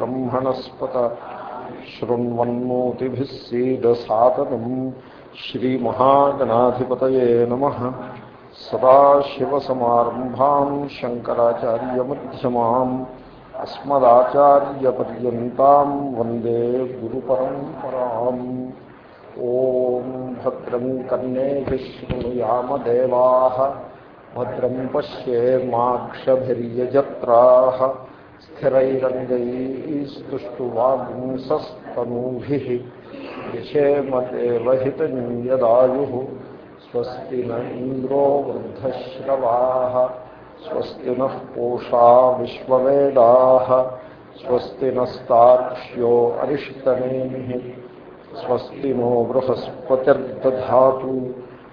جمنسپتھ سیڈ سات مہاگا نم سدا شرکراچار مسماچار پہندے گرپرپر کر بدر پشمجرگ وسے مطلب پوشاشاشت نو بہسپتی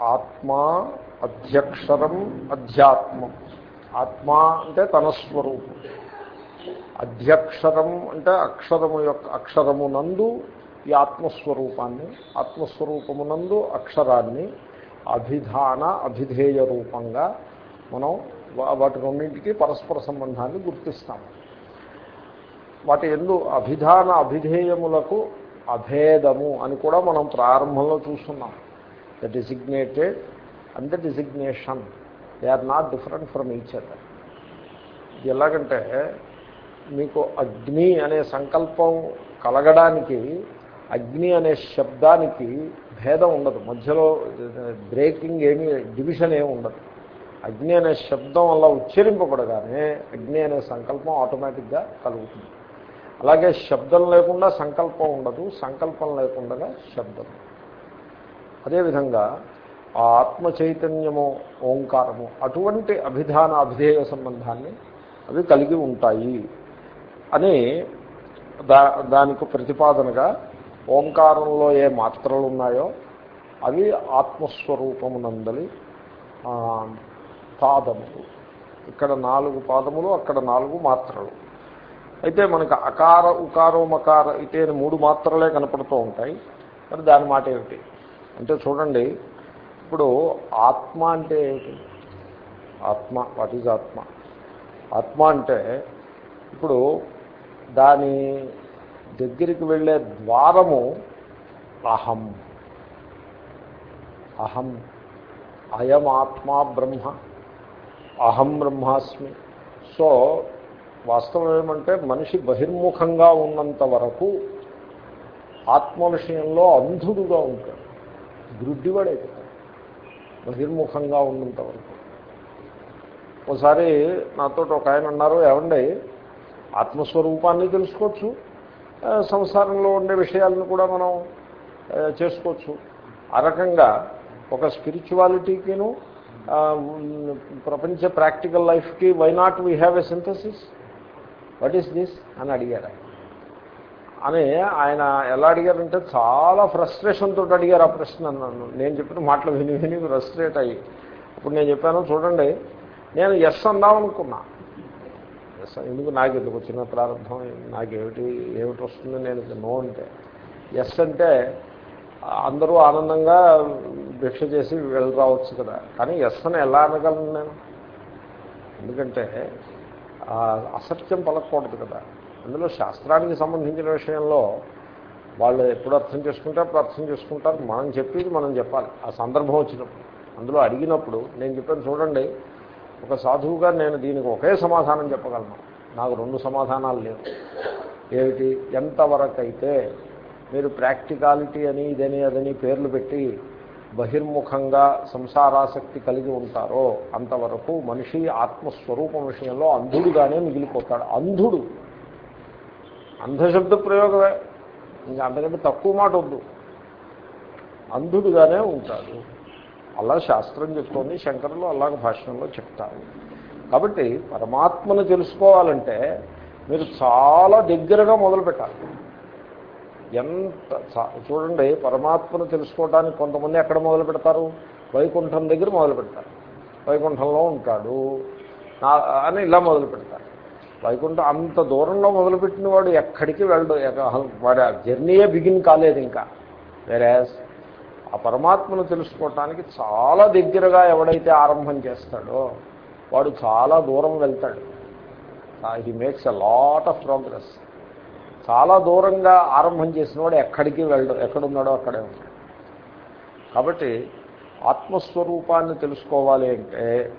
ఆత్మా అధ్యక్షరం అధ్యాత్మం. ఆత్మ అంటే తన స్వరూపం. అధ్యక్షరం అంటే అక్షరము యొక్క అక్షరమునందు ఈ ఆత్మస్వరూపాన్ని ఆత్మస్వరూపమునందు అక్షరాన్ని అభిధాన అభిధేయ రూపంగా మనం వాటి రెండింటికి పరస్పర సంబంధాన్ని గుర్తిస్తాము. వాటి ఎందు అభిధాన అభిధేయములకు అభేదము అని కూడా మనం ప్రారంభంలో చూస్తున్నాం. The designated and the designation they are not different from each other. ఇది ఎలాగంటే మీకు అగ్ని అనే సంకల్పం కలగడానికి అగ్ని అనే శబ్దానికి భేదం ఉండదు. మధ్యలో బ్రేకింగ్ ఏమీ డివిజన్ ఏమి ఉండదు. అగ్ని అనే శబ్దం అలా ఉచ్చరింపబడగానే అగ్ని అనే సంకల్పం ఆటోమేటిక్గా కలుగుతుంది. అలాగే శబ్దం లేకుండా సంకల్పం ఉండదు సంకల్పం లేకుండా శబ్దం. అదేవిధంగా ఆ ఆత్మ చైతన్యము ఓంకారము అటువంటి అభిధాన అభిధేయ సంబంధాన్ని అవి కలిగి ఉంటాయి అని దా దానికి ప్రతిపాదనగా ఓంకారంలో ఏ మాత్రలు ఉన్నాయో అవి ఆత్మస్వరూపమునందలి పాదములు. ఇక్కడ నాలుగు పాదములు అక్కడ నాలుగు మాత్రలు. అయితే మనకు అకార ఉకారో మకార ఇటే మూడు మాత్రలే కనపడుతూ ఉంటాయి. మరి దాని మాట ఏమిటి? అంటే చూడండి ఇప్పుడు ఆత్మ అంటే ఏమిటి ఆత్మ వాట్ ఈజ్ ఆత్మ? ఆత్మ అంటే ఇప్పుడు దాని దగ్గరికి వెళ్ళే ద్వారము అహం. అహం. అయం ఆత్మా బ్రహ్మ. అహం బ్రహ్మాస్మి. సో వాస్తవం ఏమంటే మనిషి బహిర్ముఖంగా ఉన్నంత వరకు ఆత్మ విషయంలో అంధుడుగా ఉంటాడు. గ్రుడ్డివాడైపోతాడు బహిర్ముఖంగా ఉన్నంత వరకు ఒకసారి నాతో ఒక ఆయన అన్నారు ఏమండి ఆత్మస్వరూపాన్ని తెలుసుకోవచ్చు సంసారంలో ఉండే విషయాలను కూడా మనం చేసుకోవచ్చు. ఆ రకంగా ఒక స్పిరిచువాలిటీకిను ప్రపంచ ప్రాక్టికల్ లైఫ్కి why not we have a synthesis? What is this? అని అడిగారు అని ఆయన ఎలా అడిగారంటే చాలా ఫ్రస్ట్రేషన్తో తోటి అడిగారు ఆ ప్రశ్న నన్ను. నేను చెప్పిన మాటలు విని విని ఫ్రస్ట్రేట్ అయ్యి. ఇప్పుడు నేను చెప్పాను చూడండి నేను ఎస్ అందామనుకున్నా ఎస్ ఎందుకు నాకు ఎందుకు వచ్చిన ప్రారంభం? నాకేమిటి ఏమిటి వస్తుంది? నేను నో అంటే. ఎస్ అంటే అందరూ ఆనందంగా భిక్ష చేసి వెళ్ళి రావచ్చు కదా. కానీ ఎస్ అని ఎలా అనగలను నేను? ఎందుకంటే అసత్యం పలకూడదు కదా. అందులో శాస్త్రానికి సంబంధించిన విషయంలో వాళ్ళు ఎప్పుడు అర్థం చేసుకుంటే అప్పుడు అర్థం చేసుకుంటారు మనం చెప్పేది మనం చెప్పాలి. ఆ సందర్భం వచ్చినప్పుడు అందులో అడిగినప్పుడు నేను చెప్పాను చూడండి ఒక సాధువుగా నేను దీనికి ఒకే సమాధానం చెప్పగలను. నాకు రెండు సమాధానాలు లేవు. ఏమిటి? ఎంతవరకైతే మీరు ప్రాక్టికాలిటీ అని ఇదని అదని పేర్లు పెట్టి బహిర్ముఖంగా సంసారాసక్తి కలిగి ఉంటారో అంతవరకు మనిషి ఆత్మస్వరూపం విషయంలో అంధుడుగానే మిగిలిపోతాడు. అంధుడు అంధశబ్ద ప్రయోగమే. ఇంకా అంతకంటే తక్కువ మాట వద్దు. అంధుడుగానే ఉంటాడు. అలా శాస్త్రం చెప్తోంది శంకరులు అలాగ భాషణంలో చెప్తారు. కాబట్టి పరమాత్మను తెలుసుకోవాలంటే మీరు చాలా దగ్గరగా మొదలుపెట్టాలి ఎంత చూడండి పరమాత్మను తెలుసుకోవడానికి కొంతమంది ఎక్కడ మొదలు పెడతారు? వైకుంఠం దగ్గర మొదలు పెడతారు. వైకుంఠంలో ఉంటాడు. అని ఇలా మొదలు పెడతారు. వైకుంఠం అంత దూరంలో మొదలుపెట్టిన వాడు ఎక్కడికి వెళ్ళడు. ఆ జర్నీయే బిగిన్ కాలేదు ఇంకా. వేరే ఆ పరమాత్మను తెలుసుకోవటానికి చాలా దగ్గరగా ఎవడైతే ఆరంభం చేస్తాడో వాడు చాలా దూరం వెళ్తాడు. He makes a lot of progress చాలా దూరంగా ఆరంభం చేసిన వాడు ఎక్కడికి వెళ్ళడు. ఎక్కడున్నాడో అక్కడే ఉంటాడు. కాబట్టి ఆత్మస్వరూపాన్ని తెలుసుకోవాలి అంటే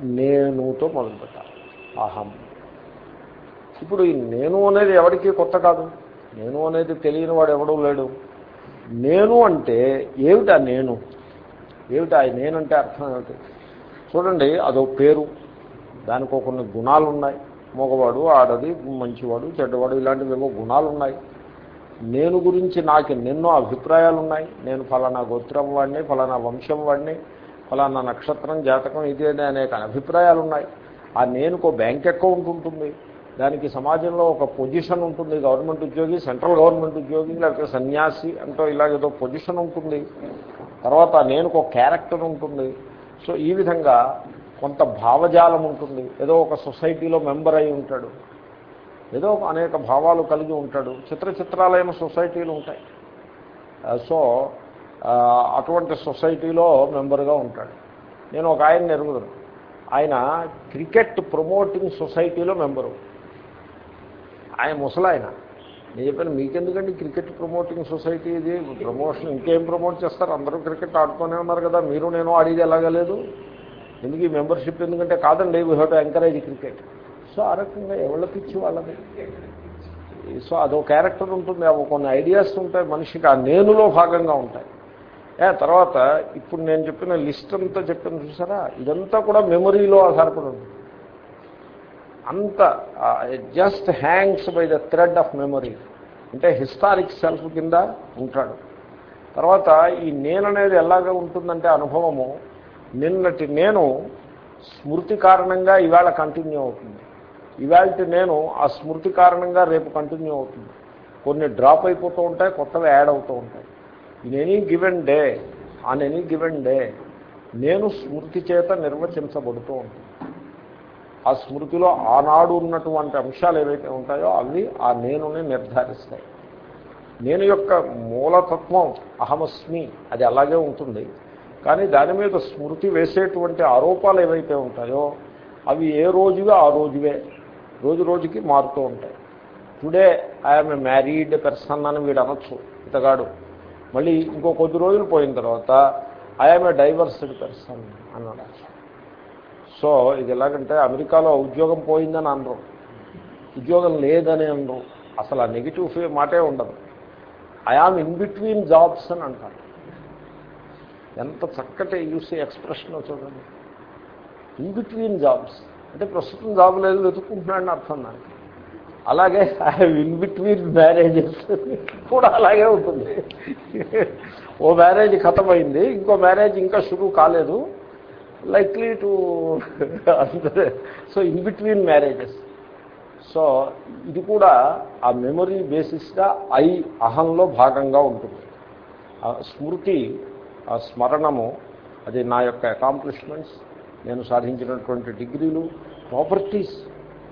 నేనుతో మొదలుపెట్టాలి. అహం. ఇప్పుడు నేను అనేది ఎవరికి కొత్త కాదు. నేను అనేది తెలియని వాడు ఎవడూ లేడు. నేను అంటే ఏమిటా నేను? ఏమిటా నేనంటే అర్థం ఏమిటి? చూడండి అదో పేరు. దానికి కొన్ని గుణాలు ఉన్నాయి మగవాడు ఆడది మంచివాడు చెడ్డవాడు ఇలాంటివి ఏవో గుణాలు ఉన్నాయి నేను గురించి నాకు ఎన్నెన్నో అభిప్రాయాలు ఉన్నాయి నేను ఫలానా గోత్రం వాడిని ఫలానా వంశం వాడిని ఫలానా నక్షత్రం జాతకం ఇదే అనేక అభిప్రాయాలు ఉన్నాయి ఆ నేనుకో బ్యాంక్ అకౌంట్ ఉంటుంది. దానికి సమాజంలో ఒక పొజిషన్ ఉంటుంది. గవర్నమెంట్ ఉద్యోగి సెంట్రల్ గవర్నమెంట్ ఉద్యోగి లేకపోతే సన్యాసి అంటూ ఇలాగేదో పొజిషన్ ఉంటుంది. తర్వాత నేను ఒక క్యారెక్టర్ ఉంటుంది. సో ఈ విధంగా కొంత భావజాలం ఉంటుంది. ఏదో ఒక సొసైటీలో మెంబర్ అయి ఉంటాడు. ఏదో అనేక భావాలు కలిగి ఉంటాడు. చిత్ర చిత్రాలైన సొసైటీలు ఉంటాయి. సో అటువంటి సొసైటీలో మెంబర్గా ఉంటాడు. నేను ఒక ఆయన ఎరుగుదను. ఆయన క్రికెట్ ప్రమోటింగ్ సొసైటీలో మెంబరు. ఆయన ముసలాయన. నేను చెప్పాను మీకెందుకండి క్రికెట్ ప్రమోటింగ్ సొసైటీ ఇది? ప్రమోషన్ ఇంకేం ప్రమోట్ చేస్తారు? అందరూ క్రికెట్ ఆడుతూనే ఉన్నారు కదా మీరు నేను ఆడేది ఎలాగలేదు ఎందుకు ఈ మెంబర్షిప్ ఎందుకంటే కాదండి we have to encourage cricket so ఆ రకంగా ఎవరికి ఇచ్చి వాళ్ళది? సో అదో క్యారెక్టర్ ఉంటుంది అవి కొన్ని ఐడియాస్ ఉంటాయి మనిషికి ఆ నేనులో భాగంగా ఉంటాయి. ఏ తర్వాత ఇప్పుడు నేను చెప్పిన లిస్ట్ అంతా చెప్పిన చూసారా? ఇదంతా కూడా మెమరీలో ఆధారపడి ఉంటుంది. అంత just hangs by the thread of memory అంటే హిస్టారిక్ సెల్ఫ్ కింద ఉంటాడు. తర్వాత ఈ నేను అనేది ఎలాగ ఉంటుందంటే అనుభవము. నిన్నటి నేను స్మృతి కారణంగా ఇవాళ కంటిన్యూ అవుతుంది. ఇవాళ నేను ఆ స్మృతి కారణంగా రేపు కంటిన్యూ అవుతుంది. కొన్ని డ్రాప్ అయిపోతూ ఉంటాయి కొత్తవి యాడ్ అవుతూ ఉంటాయి. In any given day on any given day నేను స్మృతి చేత నిర్వచించబడుతూ ఉంటుంది. ఆ స్మృతిలో ఆనాడు ఉన్నటువంటి అంశాలు ఏవైతే ఉంటాయో అవి ఆ నేనుని నిర్ధారిస్తాయి. నేను యొక్క మూలతత్వం అహమస్మి అది అలాగే ఉంటుంది. కానీ దాని మీద స్మృతి వేసేటువంటి ఆరోపాలు ఏవైతే ఉంటాయో అవి ఏ రోజుగా ఆ రోజువే రోజు రోజుకి మారుతూ ఉంటాయి. Today I'm a married person అని వీడు అనొచ్చు ఇతగాడు. మళ్ళీ ఇంకో కొద్ది రోజులు పోయిన తర్వాత ఐఎమ్ ఏ డైవర్స్డ్ పర్సన్ అన్నాడు సో ఇది ఎలాగంటే అమెరికాలో ఉద్యోగం పోయిందని అనరు. ఉద్యోగం లేదని అనరు. అసలు ఆ నెగిటివ్ మాటే ఉండదు. I am in between jobs అని అంటారు. ఎంత చక్కటి యూసీ ఎక్స్ప్రెషన్ చూడండి. ఇన్ బిట్వీన్ జాబ్స్ అంటే ప్రస్తుతం జాబ్ లేదు వెతుక్కుంటున్నాడని అర్థం దానికి. అలాగే ఐ ఇన్ బిట్వీన్ మ్యారేజెస్ కూడా అలాగే ఉంటుంది. ఓ మ్యారేజ్ ఖతమైంది ఇంకో మ్యారేజ్ ఇంకా షురూ కాలేదు. Likely to so in between marriages so ఇది కూడా ఆ మెమొరీ బేసిస్గా ఐ అహంలో భాగంగా ఉంటుంది. స్మృతి ఆ స్మరణము అది నా యొక్క అకాంప్లిష్మెంట్స్ నేను సాధించినటువంటి డిగ్రీలు ప్రాపర్టీస్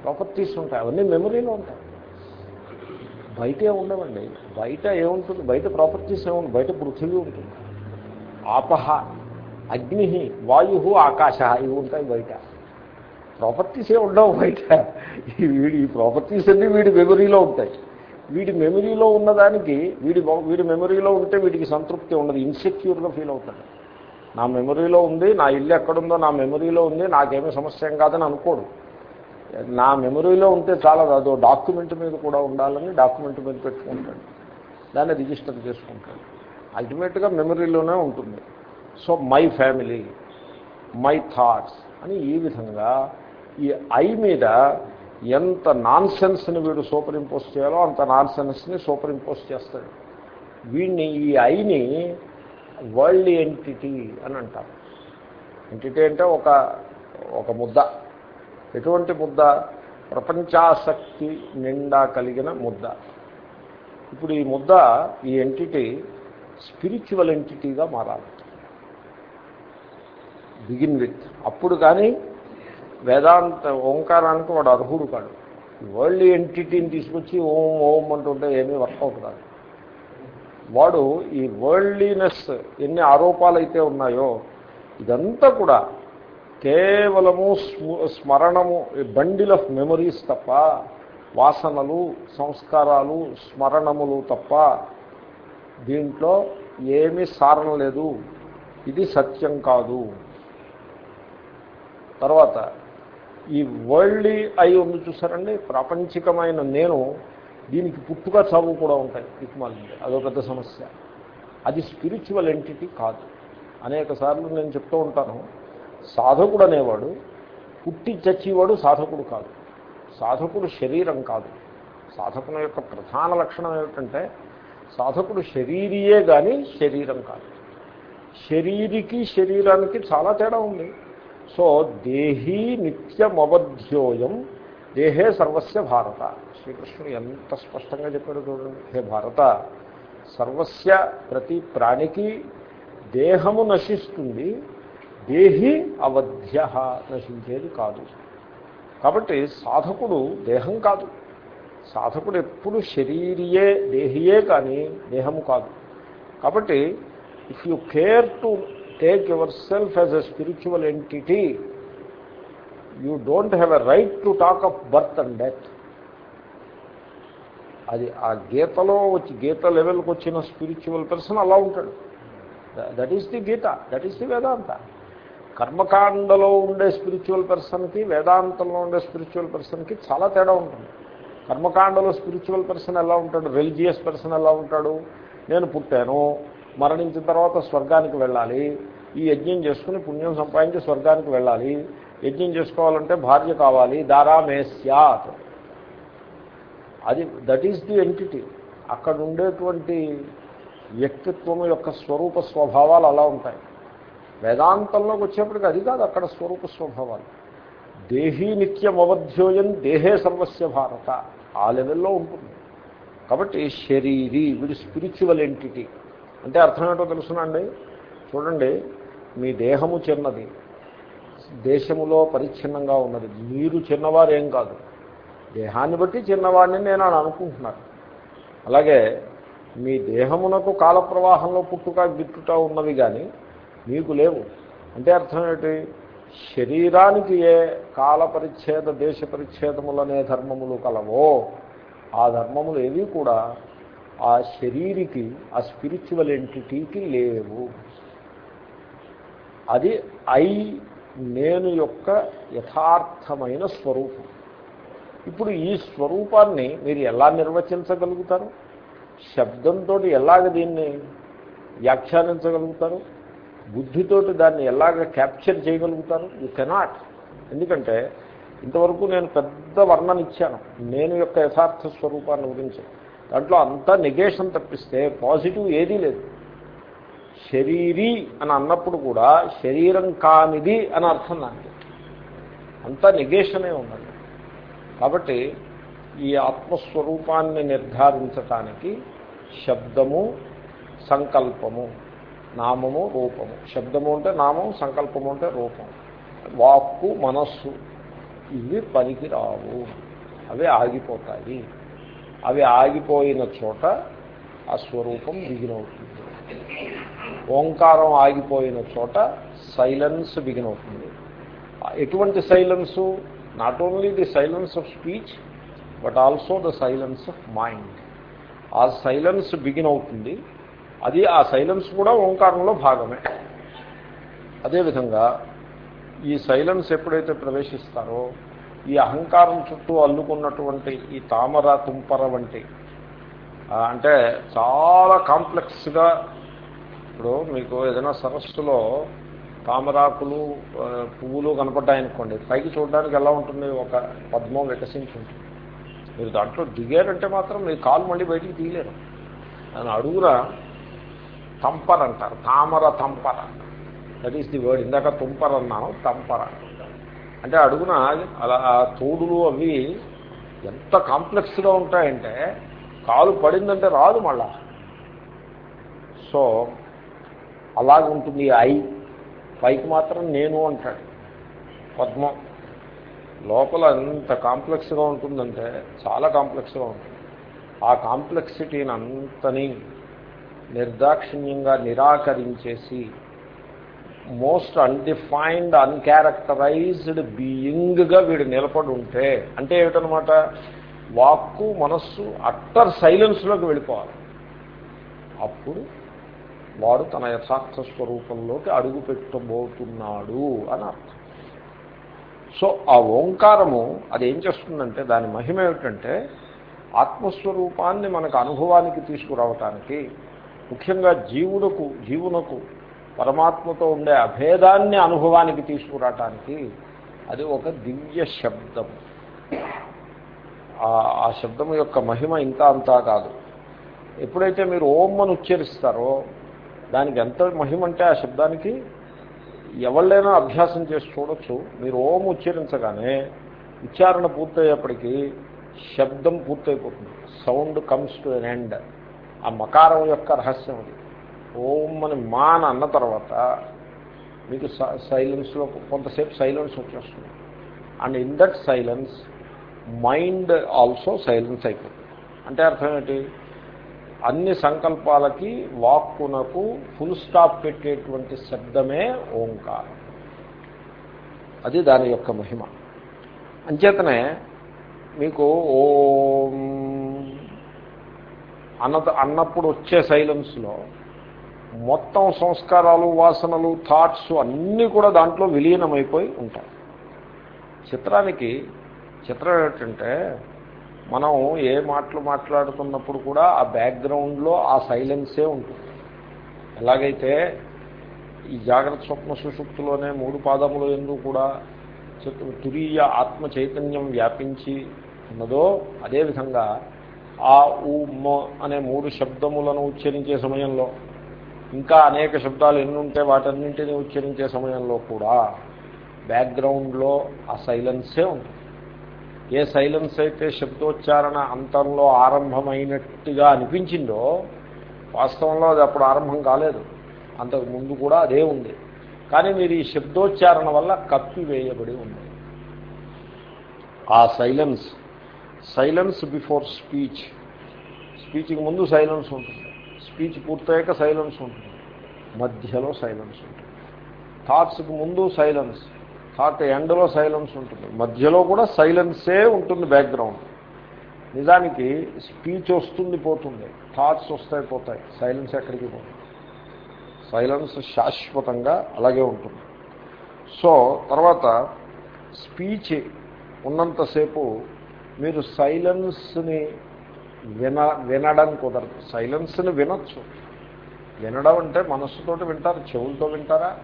ప్రాపర్టీస్ ఉంటాయి. అవన్నీ మెమొరీలో ఉంటాయి. బయటే ఉండవండి. బయట ఏముంటుంది? బయట ప్రాపర్టీస్ ఏముంటుంది బయట పృథివీ ఉంటుంది. ఆపహ అగ్ని వాయు ఆకాశ ఇవి ఉంటాయి బయట. ప్రాపర్టీస్ ఏ ఉండవు బయట. వీడి ఈ ప్రాపర్టీస్ అన్నీ వీడి మెమరీలో ఉంటాయి. వీడి మెమరీలో ఉన్నదానికి వీడి వీడి మెమరీలో ఉంటే వీడికి సంతృప్తి ఉండదు. ఇన్సెక్యూర్గా ఫీల్ అవుతాడు. నా మెమరీలో ఉంది నా ఇల్లు ఎక్కడుందో నా మెమరీలో ఉంది నాకేమీ సమస్య ఏం కాదని అనుకోడు. నా మెమరీలో ఉంటే చాలా అదో డాక్యుమెంట్ మీద కూడా ఉండాలని డాక్యుమెంట్ మీద పెట్టుకుంటాడు. దాన్ని రిజిస్టర్ చేసుకుంటాడు. అల్టిమేట్గా మెమరీలోనే ఉంటుంది. So my family my thoughts అని ఈ విధంగా ఈ ఐ మీద ఎంత నాన్ సెన్స్ని వీడు సూపర్ ఇంపోజ్ చేయాలో అంత నాన్ సెన్స్ని సూపర్ ఇంపోజ్ చేస్తాడు. వీడిని ఈ ఐని వరల్డ్ ఎంటిటీ అని అంటారు. ఎంటిటీ అంటే ఒక ఒక ముద్ద. ఎటువంటి ముద్ద? ప్రపంచాసక్తి నిండా కలిగిన ముద్ద. ఇప్పుడు ఈ ముద్ద ఈ ఎంటిటీ స్పిరిచువల్ ఎంటిటీగా మారాలి. Begin with. అప్పుడు కానీ వేదాంత ఓంకారానికి వాడు అర్హుడు కాడు. వరల్డ్ ఎంటిటీని తీసుకొచ్చి ఓం ఓం అంటుంటే ఏమీ వర్కౌట్ కాదు. వాడు ఈ వరల్డ్లీనెస్ ఎన్ని ఆరోపాలు అయితే ఉన్నాయో ఇదంతా కూడా కేవలము స్మరణము బండిల్ ఆఫ్ మెమరీస్ తప్ప వాసనలు సంస్కారాలు స్మరణములు తప్ప దీంట్లో ఏమీ సారం లేదు. ఇది సత్యం కాదు. తర్వాత ఈ వరల్డ్లీ అయి ఉంది చూసారండి ప్రాపంచికమైన నేను దీనికి పుట్టుక చావు కూడా ఉంటాయి దిక్మాలింది అదో పెద్ద సమస్య. అది స్పిరిచువల్ ఎంటిటీ కాదు. అనేక సార్లు నేను చెప్తూ ఉంటాను సాధకుడు అనేవాడు పుట్టి చచ్చేవాడు సాధకుడు కాదు. సాధకుడు శరీరం కాదు. సాధకుని యొక్క ప్రధాన లక్షణం ఏమిటంటే సాధకుడు శరీరియే కానీ శరీరం కాదు. శరీరికి శరీరానికి చాలా తేడా ఉంది. సో దేహీ నిత్యమవధ్యోయం దేహే సర్వస్య భారత. శ్రీకృష్ణుడు ఎంత స్పష్టంగా చెప్పాడు చూడండి. హే భారత సర్వస్య ప్రతి ప్రాణికి దేహము నశిస్తుంది దేహి అవధ్య నశించేది కాదు. కాబట్టి సాధకుడు దేహం కాదు. సాధకుడు ఎప్పుడు శరీరియే దేహియే కానీ దేహము కాదు. కాబట్టి if you care to take your self as a spiritual entity you don't have a right to talk of birth and death అది ఆ గీతలో వచ్చి గీత లెవెల్కి వచ్చిన స్పిరిచువల్ పర్సన్ అలా ఉంటాడు. That is the Gita that is the Vedanta. కర్మకాండలో ఉండే spiritual పర్సన్కి వేదాంతంలో ఉండే స్పిరిచువల్ పర్సన్కి చాలా తేడా ఉంటుంది. కర్మకాండలో స్పిరిచువల్ పర్సన్ ఎలా ఉంటాడు? రిలీజియస్ పర్సన్ ఎలా ఉంటాడు? నేను పుట్టాను మరణించిన తర్వాత స్వర్గానికి వెళ్ళాలి ఈ యజ్ఞం చేసుకుని పుణ్యం సంపాదించి స్వర్గానికి వెళ్ళాలి. యజ్ఞం చేసుకోవాలంటే భార్య కావాలి. దారా స్యాత్. అది దట్ ఈస్ ది ఎంటిటీ అక్కడ ఉండేటువంటి వ్యక్తిత్వం యొక్క స్వరూప స్వభావాలు అలా ఉంటాయి. వేదాంతంలోకి వచ్చేప్పటికి అది కాదు అక్కడ స్వరూప స్వభావాలు. దేహీ నిత్యం అవధ్యోయం దేహే సర్వస్య భారత. ఆ లెవెల్లో ఉంటుంది. కాబట్టి శరీరీ వీడి స్పిరిచువల్ ఎంటిటీ అంటే అర్థం ఏంటో తెలుసునండి చూడండి. మీ దేహము చిన్నది. దేశములో పరిచ్ఛిన్నంగా ఉన్నది. మీరు చిన్నవారేం కాదు. దేహాన్ని బట్టి చిన్నవాడిని నేను అని అనుకుంటున్నాను అలాగే మీ దేహమునకు కాల ప్రవాహంలో పుట్టుక గిట్టుట ఉన్నవి కానీ మీకు లేవు. అంటే అర్థం ఏంటి? శరీరానికి ఏ కాల పరిచ్ఛేద దేశ పరిచ్ఛేదములనే ధర్మములు కలవో ఆ ధర్మములు ఏవి కూడా ఆ శరీరికి ఆ స్పిరిచువల్ ఎంటిటీకి లేవు. అది ఐ నేను యొక్క యథార్థమైన స్వరూపం. ఇప్పుడు ఈ స్వరూపాన్ని మీరు ఎలా నిర్వచించగలుగుతారు? శబ్దంతో ఎలాగ దీన్ని వ్యాఖ్యానించగలుగుతారు? బుద్ధితోటి దాన్ని ఎలాగ క్యాప్చర్ చేయగలుగుతారు? యూ కెనాట్ ఎందుకంటే ఇంతవరకు నేను పెద్ద వర్ణన ఇచ్చాను. నేను యొక్క యథార్థ స్వరూపాన్ని గురించి దాంట్లో అంతా నెగేషన్ తప్పిస్తే పాజిటివ్ ఏదీ లేదు. శరీరీ అని అన్నప్పుడు కూడా శరీరం కానిది అని అర్థం దానికి. అంతా నెగేషనే ఉన్నది. కాబట్టి ఈ ఆత్మస్వరూపాన్ని నిర్ధారించటానికి శబ్దము సంకల్పము నామము రూపము. శబ్దము అంటే నామం సంకల్పము అంటే రూపం. వాక్కు మనస్సు ఇవి పనికి రావు అవి ఆగిపోతాయి. అవి ఆగిపోయిన చోట ఆ స్వరూపం బిగినవుతుంది ఓంకారం ఆగిపోయిన చోట సైలెన్స్ బిగినవుతుంది. ఎటువంటి silence? Not only the silence of speech but also the silence of mind ఆ సైలెన్స్ బిగిన్ అవుతుంది అది ఆ సైలెన్స్ కూడా ఓంకారంలో భాగమే. అదేవిధంగా ఈ సైలెన్స్ ఎప్పుడైతే ప్రవేశిస్తారో ఈ అహంకారం చుట్టూ అల్లుకున్నటువంటి ఈ తామర తుంపర వంటి అంటే చాలా కాంప్లెక్స్గా ఇప్పుడు మీకు ఏదైనా సరస్సులో తామరాకులు పువ్వులు కనపడ్డాయనుకోండి పైకి చూడడానికి ఎలా ఉంటుంది? ఒక పద్మం వికసించి ఉంటుంది. మీరు దాంట్లో దిగారంటే మాత్రం మీ కాలు మళ్ళీ బయటికి తీయలేరు. అని అడుగున తంపర్ అంటారు. తామర తంపర. దట్ ఈస్ ది వర్డ్ ఇందాక తుంపర అన్నాను తంపర అంటే అడుగున అలా తోడులు అవి ఎంత కాంప్లెక్స్గా ఉంటాయంటే కాలు పడిందంటే రాదు మళ్ళా. సో అలాగ ఉంటుంది ఐ. పైకి మాత్రం నేను అంటాడు. పద్మం. లోపల ఎంత కాంప్లెక్స్గా ఉంటుందంటే చాలా కాంప్లెక్స్గా ఉంటుంది. ఆ కాంప్లెక్సిటీని అంతని నిర్దాక్షిణ్యంగా నిరాకరించేసి మోస్ట్ అన్డిఫైన్డ్ అన్క్యారెక్టరైజ్డ్ బీయింగ్గా వీడు నిలబడి ఉంటే అంటే ఏమిటనమాట? వాక్కు మనస్సు అట్టర్ సైలెన్స్లోకి వెళ్ళిపోవాలి. అప్పుడు వాడు తన యథార్థ స్వరూపంలోకి అడుగు పెట్టబోతున్నాడు అని అర్థం. సో ఆ ఓంకారము అది ఏం చేస్తుందంటే దాని మహిమ ఏమిటంటే ఆత్మస్వరూపాన్ని మనకు అనుభవానికి తీసుకురావటానికి ముఖ్యంగా జీవులకు జీవునకు పరమాత్మతో ఉండే అభేదాన్ని అనుభవానికి తీసుకురావటానికి అది ఒక దివ్య శబ్దం. ఆ శబ్దం యొక్క మహిమ ఇంత అంతా కాదు. ఎప్పుడైతే మీరు ఓం అని ఉచ్చరిస్తారో దానికి ఎంత మహిమ అంటే ఆ శబ్దానికి ఎవళ్ళైనా అభ్యాసం చేసి చూడొచ్చు. మీరు ఓం ఉచ్చరించగానే ఉచ్చారణ పూర్తయ్యేప్పటికీ శబ్దం పూర్తయిపోతుంది. Sound comes to an end. ఆ మకారం యొక్క రహస్యం అది. ఓం అని మాన్ అన్న తర్వాత మీకు సైలెన్స్లో కొంతసేపు సైలెన్స్ వచ్చేస్తుంది. And in that silence mind also silence అయిపోతుంది. అంటే అర్థం ఏంటి? అన్ని సంకల్పాలకి వాక్కునకు ఫుల్ స్టాప్ పెట్టేటువంటి శబ్దమే ఓంకారం. అది దాని యొక్క మహిమ. అంచేతనే మీకు ఓం అన్న అన్నప్పుడు వచ్చే సైలెన్స్లో మొత్తం సంస్కారాలు వాసనలు థాట్స్ అన్నీ కూడా దాంట్లో విలీనమైపోయి ఉంటాయి. చిత్రానికి చిత్రం ఏంటంటే మనం ఏ మాటలు మాట్లాడుతున్నప్పుడు కూడా ఆ బ్యాక్గ్రౌండ్లో ఆ సైలెన్సే ఉంటుంది. ఎలాగైతే ఈ జాగ్రత్త స్వప్న సుషుప్తిలోనే మూడు పాదములు ఎందు కూడా తురీయ ఆత్మ చైతన్యం వ్యాపించి ఉన్నదో అదేవిధంగా ఆ ఊ మ అనే మూడు శబ్దములను ఉచ్చరించే సమయంలో ఇంకా అనేక శబ్దాలు ఎన్నుంటే వాటన్నింటినీ ఉచ్చరించే సమయంలో కూడా బ్యాక్గ్రౌండ్లో ఆ సైలెన్సే ఉంటుంది. ఏ సైలెన్స్ అయితే శబ్దోచ్చారణ అంతంలో ఆరంభమైనట్టుగా అనిపించిందో వాస్తవంలో అది అప్పుడు ఆరంభం కాలేదు. అంతకు ముందు కూడా అదే ఉంది. కానీ మీరు ఈ శబ్దోచ్చారణ వల్ల కప్పివేయబడి ఉంది. ఆ సైలెన్స్ సైలెన్స్ బిఫోర్ స్పీచ్. స్పీచ్కి ముందు సైలెన్స్ ఉంటుంది. స్పీచ్ పూర్తయ్యాక సైలెన్స్ ఉంటుంది. మధ్యలో సైలెన్స్ ఉంటుంది. థాట్స్కి ముందు సైలెన్స్. థాట్ ఎండ్లో సైలెన్స్ ఉంటుంది. మధ్యలో కూడా సైలెన్సే ఉంటుంది బ్యాక్గ్రౌండ్ నిజానికి స్పీచ్ వస్తుంది పోతుంది. థాట్స్ వస్తాయి పోతాయి. సైలెన్స్ ఎక్కడికి పోతుంది సైలెన్స్ శాశ్వతంగా అలాగే ఉంటుంది. సో తర్వాత స్పీచ్ ఉన్నంతసేపు మీరు సైలెన్స్ని విన వినడం కుదరదు. సైలెన్స్ని వినొచ్చు. వినడం అంటే మనస్సుతోటి వింటారు చెవులతో వింటారా?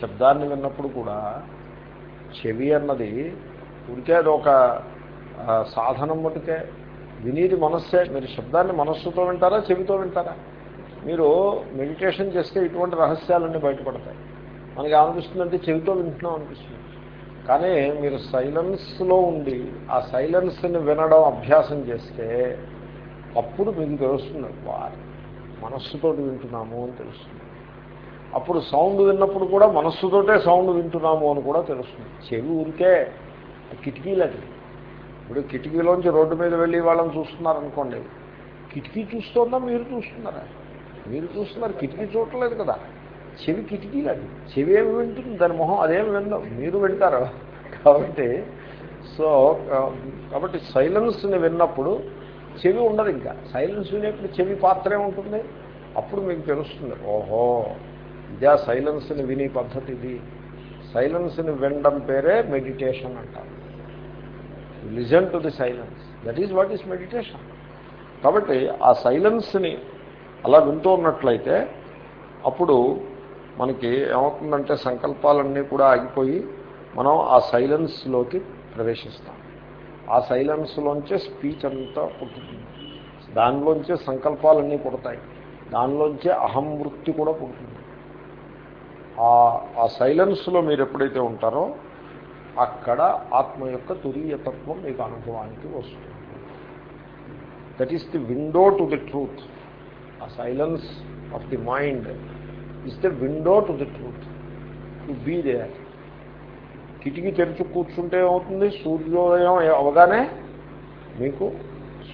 శబ్దాన్ని విన్నప్పుడు కూడా చెవి అన్నది ఉడికే అది ఒక సాధనం మటుకే వినీది మనస్సే. మీరు శబ్దాన్ని మనస్సుతో వింటారా చెవితో వింటారా? మీరు మెడిటేషన్ చేస్తే ఇటువంటి రహస్యాలన్నీ బయటపడతాయి. మనకి అనిపిస్తుందంటే చెవితో వింటున్నాం అనిపిస్తుంది. కానీ మీరు సైలెన్స్లో ఉండి ఆ సైలెన్స్ని వినడం అభ్యాసం చేస్తే అప్పుడు మీకు తెలుస్తుంది వారి మనస్సుతో వింటున్నాము అని తెలుస్తుంది. అప్పుడు సౌండ్ విన్నప్పుడు కూడా మనస్సుతోటే సౌండ్ వింటున్నాము అని కూడా తెలుస్తుంది. చెవి ఊరికే కిటికీలది ఇప్పుడు కిటికీలోంచి రోడ్డు మీద వెళ్ళి వాళ్ళని చూస్తున్నారనుకోండి కిటికీ చూస్తుందా? మీరు చూస్తున్నారా? మీరు చూస్తున్నారు కిటికీ చూడలేదు కదా. చెవి కిటికీలది చెవి ఏమి వింటుంది? దాని మొహం అదేమి విందాం మీరు వింటారు. కాబట్టి సో కాబట్టి సైలెన్స్ని విన్నప్పుడు చెవి ఉండదు ఇంకా. సైలెన్స్ వినేప్పుడు చెవి పాత్రే ఉంటుంది. అప్పుడు మీకు తెలుస్తుంది ఓహో ఇదే సైలెన్స్ని వినే పద్ధతి ఇది సైలెన్స్ని వినడం పేరే మెడిటేషన్ అంటారు. Listen to the silence that is what is meditation కాబట్టి ఆ సైలెన్స్ని అలా వింటూ ఉన్నట్లయితే అప్పుడు మనకి ఏమవుతుందంటే సంకల్పాలన్నీ కూడా ఆగిపోయి మనం ఆ సైలెన్స్లోకి ప్రవేశిస్తాం. ఆ సైలెన్స్లోంచే స్పీచ్ అంతా పుట్టుతుంది దానిలోంచే సంకల్పాలన్నీ పుడతాయి. దానిలోంచే అహం వృత్తి కూడా పుడుతుంది. ఆ సైలెన్స్లో మీరు ఎప్పుడైతే ఉంటారో అక్కడ ఆత్మ యొక్క తురీయతత్వం మీకు అనుభవానికి వస్తుంది. That is the window to the truth ఆ silence of the mind is the window to the truth to be there కిటికీ తెరిచి కూర్చుంటే ఏమవుతుంది? సూర్యోదయం అవగానే మీకు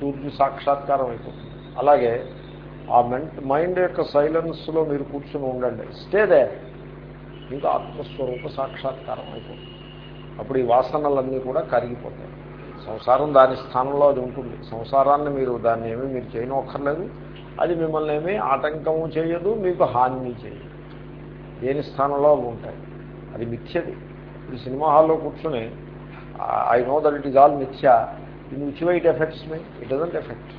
సూర్యు సాక్షాత్కారం అయిపోతుంది. అలాగే ఆ మెంట్ మైండ్ యొక్క సైలెన్స్లో మీరు కూర్చుని ఉండండి. స్టే దే మీకు ఆత్మస్వరూప సాక్షాత్కారం అయిపోతుంది. అప్పుడు ఈ వాసనలన్నీ కూడా కరిగిపోతాయి. సంసారం దాని స్థానంలో అది ఉంటుంది. సంసారాన్ని మీరు దాన్ని ఏమీ మీరు చేయనక్కర్లేదు. అది మిమ్మల్ని ఏమీ ఆటంకము చేయదు మీకు హాని చేయదు. దేని స్థానంలో అవి ఉంటాయి? అది మిథ్యది. ఇప్పుడు సినిమా హాల్లో కూర్చొని I know that it is all మిథ్య. In which why it affects me? It doesn't affect.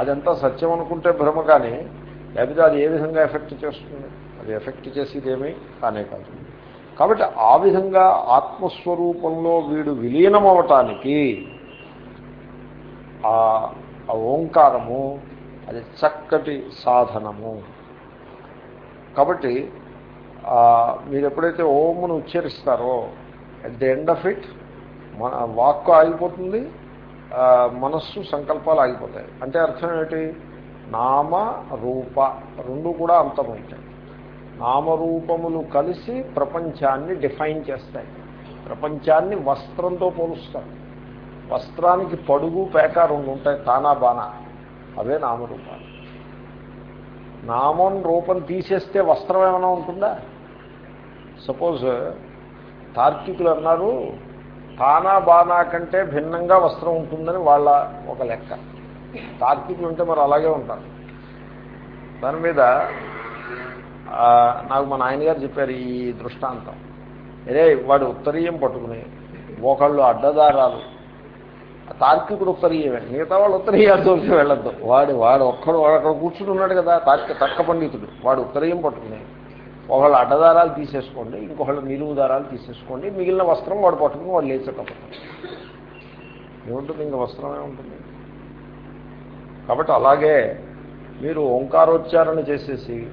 అదంతా సత్యం అనుకుంటే భ్రమ కానీ లేకపోతే అది ఏ విధంగా ఎఫెక్ట్ చేస్తుంది? అది ఎఫెక్ట్ చేసేదేమీ కానే కాదు. కాబట్టి ఆ విధంగా ఆత్మస్వరూపంలో వీడు విలీనం అవటానికి ఆ ఓంకారము అది చక్కటి సాధనము. కాబట్టి మీరు ఎప్పుడైతే ఓమును ఉచ్చరిస్తారో at the end of it మన వాక్కు ఆగిపోతుంది మనస్సు సంకల్పాలు ఆగిపోతాయి. అంటే అర్థం ఏమిటి? నామ రూప రెండు కూడా అంతమవుతాయి నామరూపములు కలిసి ప్రపంచాన్ని డిఫైన్ చేస్తాయి. ప్రపంచాన్ని వస్త్రంతో పోలుస్తారు. వస్త్రానికి పడుగు పేక రెండు ఉంటాయి తానా బానా. అవే నామరూపాలు. నామం రూపం తీసేస్తే వస్త్రం ఏమైనా ఉంటుందా? సపోజ్ తార్కికులు అన్నారు తానా బానా కంటే భిన్నంగా వస్త్రం ఉంటుందని వాళ్ళ ఒక లెక్క. తార్కికులు ఉంటే మరి అలాగే ఉంటారు. దాని మీద నాకు మా నాయనగారు చెప్పారు ఈ దృష్టాంతం. అరే వాడు ఉత్తరీయం పట్టుకుని ఒకళ్ళు అడ్డదారాలు. తార్కికుడు ఉత్తరీయమే. మిగతా వాళ్ళు ఉత్తరీయాలు వెళ్ళొద్దు. వాడు వాడు ఒక్కడు వాడు అక్కడ కూర్చుని ఉన్నాడు కదా తార్క తక్క పండితుడు. వాడు ఉత్తరీయం పట్టుకుని ఒకళ్ళు అడ్డదారాలు తీసేసుకోండి ఇంకొకళ్ళు నిలువు దారాలు తీసేసుకోండి మిగిలిన వస్త్రం వాడు పట్టుకుని వాడు లేచకపోతే ఏముంటుంది? ఇంకా వస్త్రమే ఉంటుంది. కాబట్టి అలాగే మీరు ఓంకారోచ్చారణ చేసేసి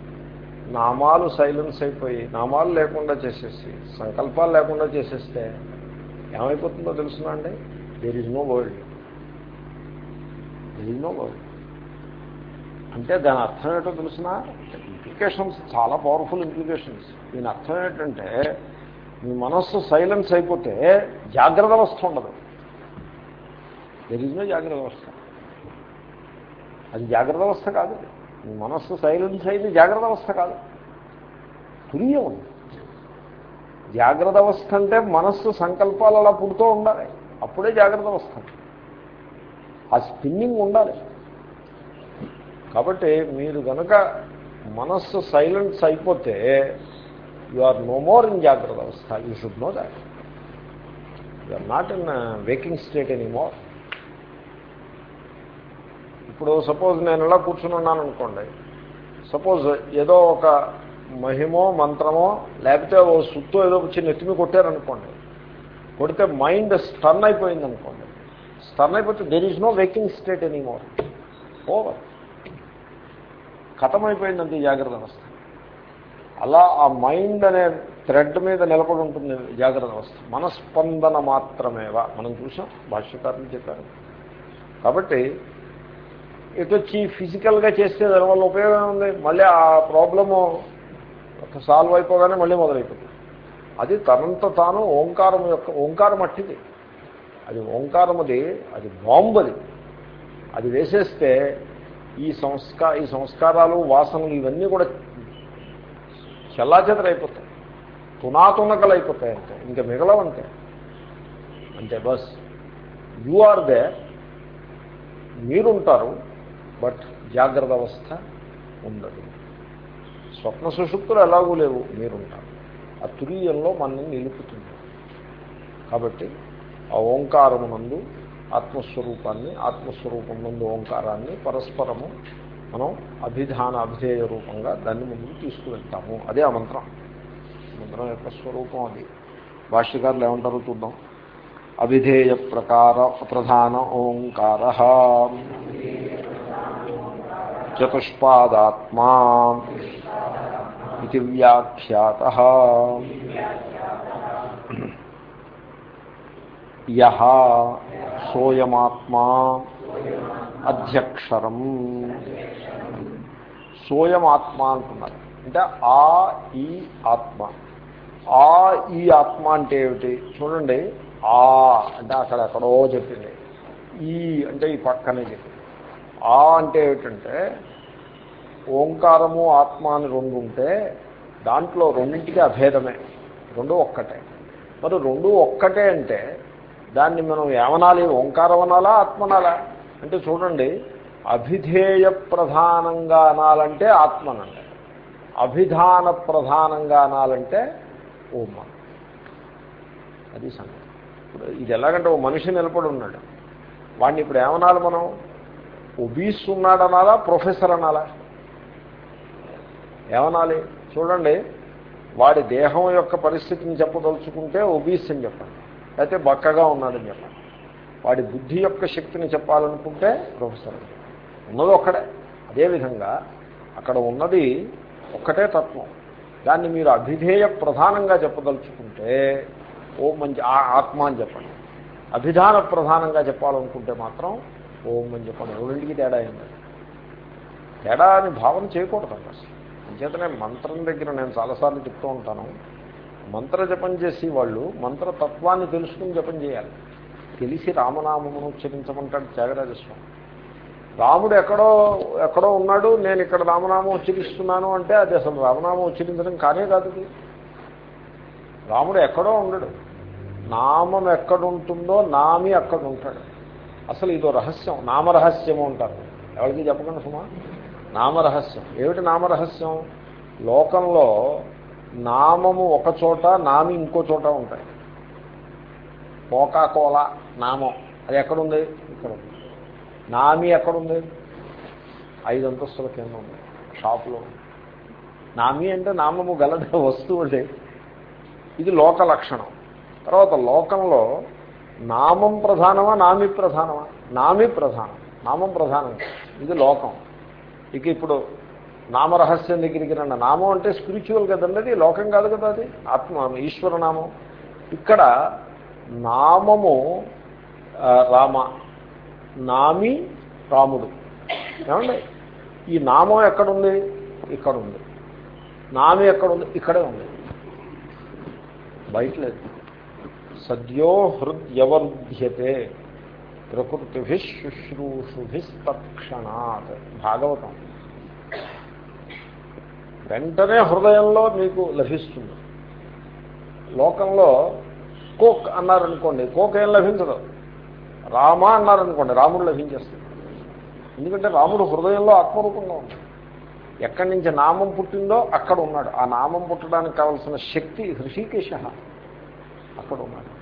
నామాలు సైలెన్స్ అయిపోయి నామాలు లేకుండా చేసేసి సంకల్పాలు లేకుండా చేసేస్తే ఏమైపోతుందో తెలుసునా అండి? There is no world there is no world అంటే దాని అర్థం ఏంటో తెలిసిన? ఇంప్లికేషన్స్ చాలా పవర్ఫుల్ ఇంప్లికేషన్స్ దీని అర్థం ఏంటంటే మీ మనస్సు సైలెన్స్ అయిపోతే జాగ్రత్త అవస్థ ఉండదు. దెర్ ఇస్ నో జాగ్రత్త అవస్థ. అది జాగ్రత్త అవస్థ కాదు. మనస్సు సైలెన్స్ అయింది జాగ్రత్త అవస్థ కాదు. తుల్యం ఉంది జాగ్రత్త అవస్థ అంటే మనస్సు సంకల్పాలు అలా పుడుతూ ఉండాలి. అప్పుడే జాగ్రత్త అవస్థ. ఆ స్పిన్నింగ్ ఉండాలి. కాబట్టి మీరు కనుక మనస్సు సైలెన్స్ అయిపోతే you are no more in జాగ్రత్త అవస్థ. You should know that. You are not in waking state any more. ఇప్పుడు సపోజ్ నేను ఎలా కూర్చుని ఉన్నాను అనుకోండి. సపోజ్ ఏదో ఒక మహిమో మంత్రమో లేకపోతే ఓ సుత్తో ఏదో వచ్చి నెత్తిమి కొట్టారనుకోండి. కొడితే మైండ్ స్టన్ అయిపోయింది అనుకోండి స్టన్ అయిపోతే there is no waking state anymore over అంత జాగ్రత్త అవస్థ అలా ఆ మైండ్ అనే థ్రెడ్ మీద నిలబడి ఉంటుంది జాగ్రత్త అవస్థ మనస్పందన మాత్రమేవా? మనం చూసాం భాష్యకారులు చెప్పారు. కాబట్టి వచ్చి ఫిజికల్గా చేస్తే దానివల్ల ఉపయోగం ఉంది మళ్ళీ ఆ ప్రాబ్లము సాల్వ్ అయిపోగానే మళ్ళీ మొదలైపోతుంది. అది తనంత తాను ఓంకారం యొక్క ఓంకారం అట్టిది. అది ఓంకారం అది అది బాంబది. అది వేసేస్తే ఈ సంస్కా ఈ సంస్కారాలు వాసనలు ఇవన్నీ కూడా చెల్లాచెదరైపోతాయి. తునాతునకలు అయిపోతాయి అంతే ఇంకా మిగలవంతే. అంతే బస్ యు ఆర్ దే మీరుంటారు. బట్ జాగ్రత్త అవస్థ ఉండదు. స్వప్న సుషుప్తులు ఎలాగూ లేవు మీరుంటారు. ఆ తురీయంలో మనల్ని నిలుపుతుంది. కాబట్టి ఆ ఓంకారమునందు ఆత్మస్వరూపాన్ని ఆత్మస్వరూపం నందు ఓంకారాన్ని పరస్పరము మనం అభిధాన అభిధేయ రూపంగా దాన్ని ముందుకు తీసుకువెళ్తాము. అదే ఆ మంత్రం. మంత్రం యొక్క స్వరూపం అది. భాష్యకారులు ఏమంటారో చూద్దాం. అభిధేయ ప్రకార ప్రధాన ఓంకార. చతుష్పాదాత్మా ఇది వ్యాఖ్యాత యహ సోయమాత్మా అధ్యక్షరం సోయమాత్మ అంటున్నారు. అంటే ఆ ఈ ఆత్మ. ఆ ఈ ఆత్మ అంటే ఏమిటి? చూడండి. ఆ అంటే అక్కడ ఎక్కడో చెప్పింది. ఈ అంటే ఈ పక్కనే చెప్పింది. ఆ అంటే ఏమిటంటే ఓంకారము ఆత్మ అని రెండు ఉంటే దాంట్లో రెండింటికి అభేదమే. రెండు ఒక్కటే. మరి రెండు ఒక్కటే అంటే దాన్ని మనం ఏమనాలి? ఓంకారం అనాలా ఆత్మనాలా అంటే చూడండి అభిధేయ ప్రధానంగా అనాలంటే ఆత్మనండి. అభిధాన ప్రధానంగా అనాలంటే ఓం అది సంగతి. ఇప్పుడు ఇది ఎలాగంటే ఓ మనిషి నిలబడి ఉన్నాడు. వాడిని ఇప్పుడు ఏమనాలి మనం? ఒబీస్ ఉన్నాడు అనాలా ప్రొఫెసర్ అనాలా ఏమనాలి? చూడండి వాడి దేహం యొక్క పరిస్థితిని చెప్పదలుచుకుంటే ఒబీస్ అని చెప్పండి అయితే బక్కగా ఉన్నాడని చెప్పండి వాడి బుద్ధి యొక్క శక్తిని చెప్పాలనుకుంటే ప్రొఫెసర్. అని ఉన్నది ఒక్కడే. అదేవిధంగా అక్కడ ఉన్నది ఒక్కటే తత్వం. దాన్ని మీరు అభిధేయ ప్రధానంగా చెప్పదలుచుకుంటే ఓ మంచి ఆత్మ అని చెప్పండి. అభిధాన ప్రధానంగా చెప్పాలనుకుంటే మాత్రం ఓం అని చెప్పండి రెండింటికి తేడా అయింది తేడా అని భావన చేయకూడదు అసలు అంచేతనే మంత్రం దగ్గర నేను చాలాసార్లు చెప్తూ ఉంటాను. మంత్ర జపం చేసి వాళ్ళు మంత్రతత్వాన్ని తెలుసుకుని జపం చేయాలి. తెలిసి రామనామమును ఉచ్చరించమంటాడు త్యాగరాజస్వామి. రాముడు ఎక్కడో ఎక్కడో ఉన్నాడు నేను ఇక్కడ రామనామం ఉచ్చరిస్తున్నాను అంటే అది అసలు రామనామం ఉచ్చరించడం కానే కాదు రాముడు ఎక్కడో ఉండడు. నామం ఎక్కడుంటుందో నామి అక్కడ ఉంటాడు. అసలు ఇదో రహస్యం. నామరహస్యము అంటారు. ఎవరికి చెప్పకండి సుమా? నామరహస్యం. ఏమిటి నామరహస్యం? లోకంలో నామము ఒక చోట నామి ఇంకో చోట ఉంటాయి. కోలా నామం. అది ఎక్కడుంది? ఇక్కడ ఉంది. నామి ఎక్కడుంది? ఐదు అంతస్తుల కింద ఉంది. షాపులో నామి అంటే నామము గలద వస్తువు అంటే ఇది లోక లక్షణం. తర్వాత లోకంలో నామం ప్రధానమా నామి ప్రధానమా? నామి ప్రధానం. నామం ప్రధానం. ఇది లోకం. ఇక ఇప్పుడు నామరహస్యం దగ్గరికి రండి. నామం అంటే స్పిరిచువల్ కదండి అది? లోకం కాదు కదా అది? ఆత్మ ఈశ్వర నామం. ఇక్కడ నామము రామ నామి రాముడు. ఏమండి? ఈ నామం ఎక్కడుంది? ఇక్కడ ఉంది నామి ఎక్కడుంది? ఇక్కడే ఉంది. బయట లేదు. సద్యో హృద్యవర్ధ్యతే. ప్రకృతిభి శుశ్రూషుభిస్తక్షణాత్ భాగవతం. వెంటనే హృదయంలో మీకు లభిస్తుంది. లోకంలో కోక్ అన్నారనుకోండి కోక్ ఏం లభించదు. రామ అన్నారనుకోండి రాముడు లభించేస్తుంది ఎందుకంటే రాముడు హృదయంలో ఆత్మరూపంగా ఉంది ఎక్కడి నుంచి నామం పుట్టిందో అక్కడ ఉన్నాడు. ఆ నామం పుట్టడానికి కావలసిన శక్తి హృషికేశ. అక్కడ ఉన్నాడు.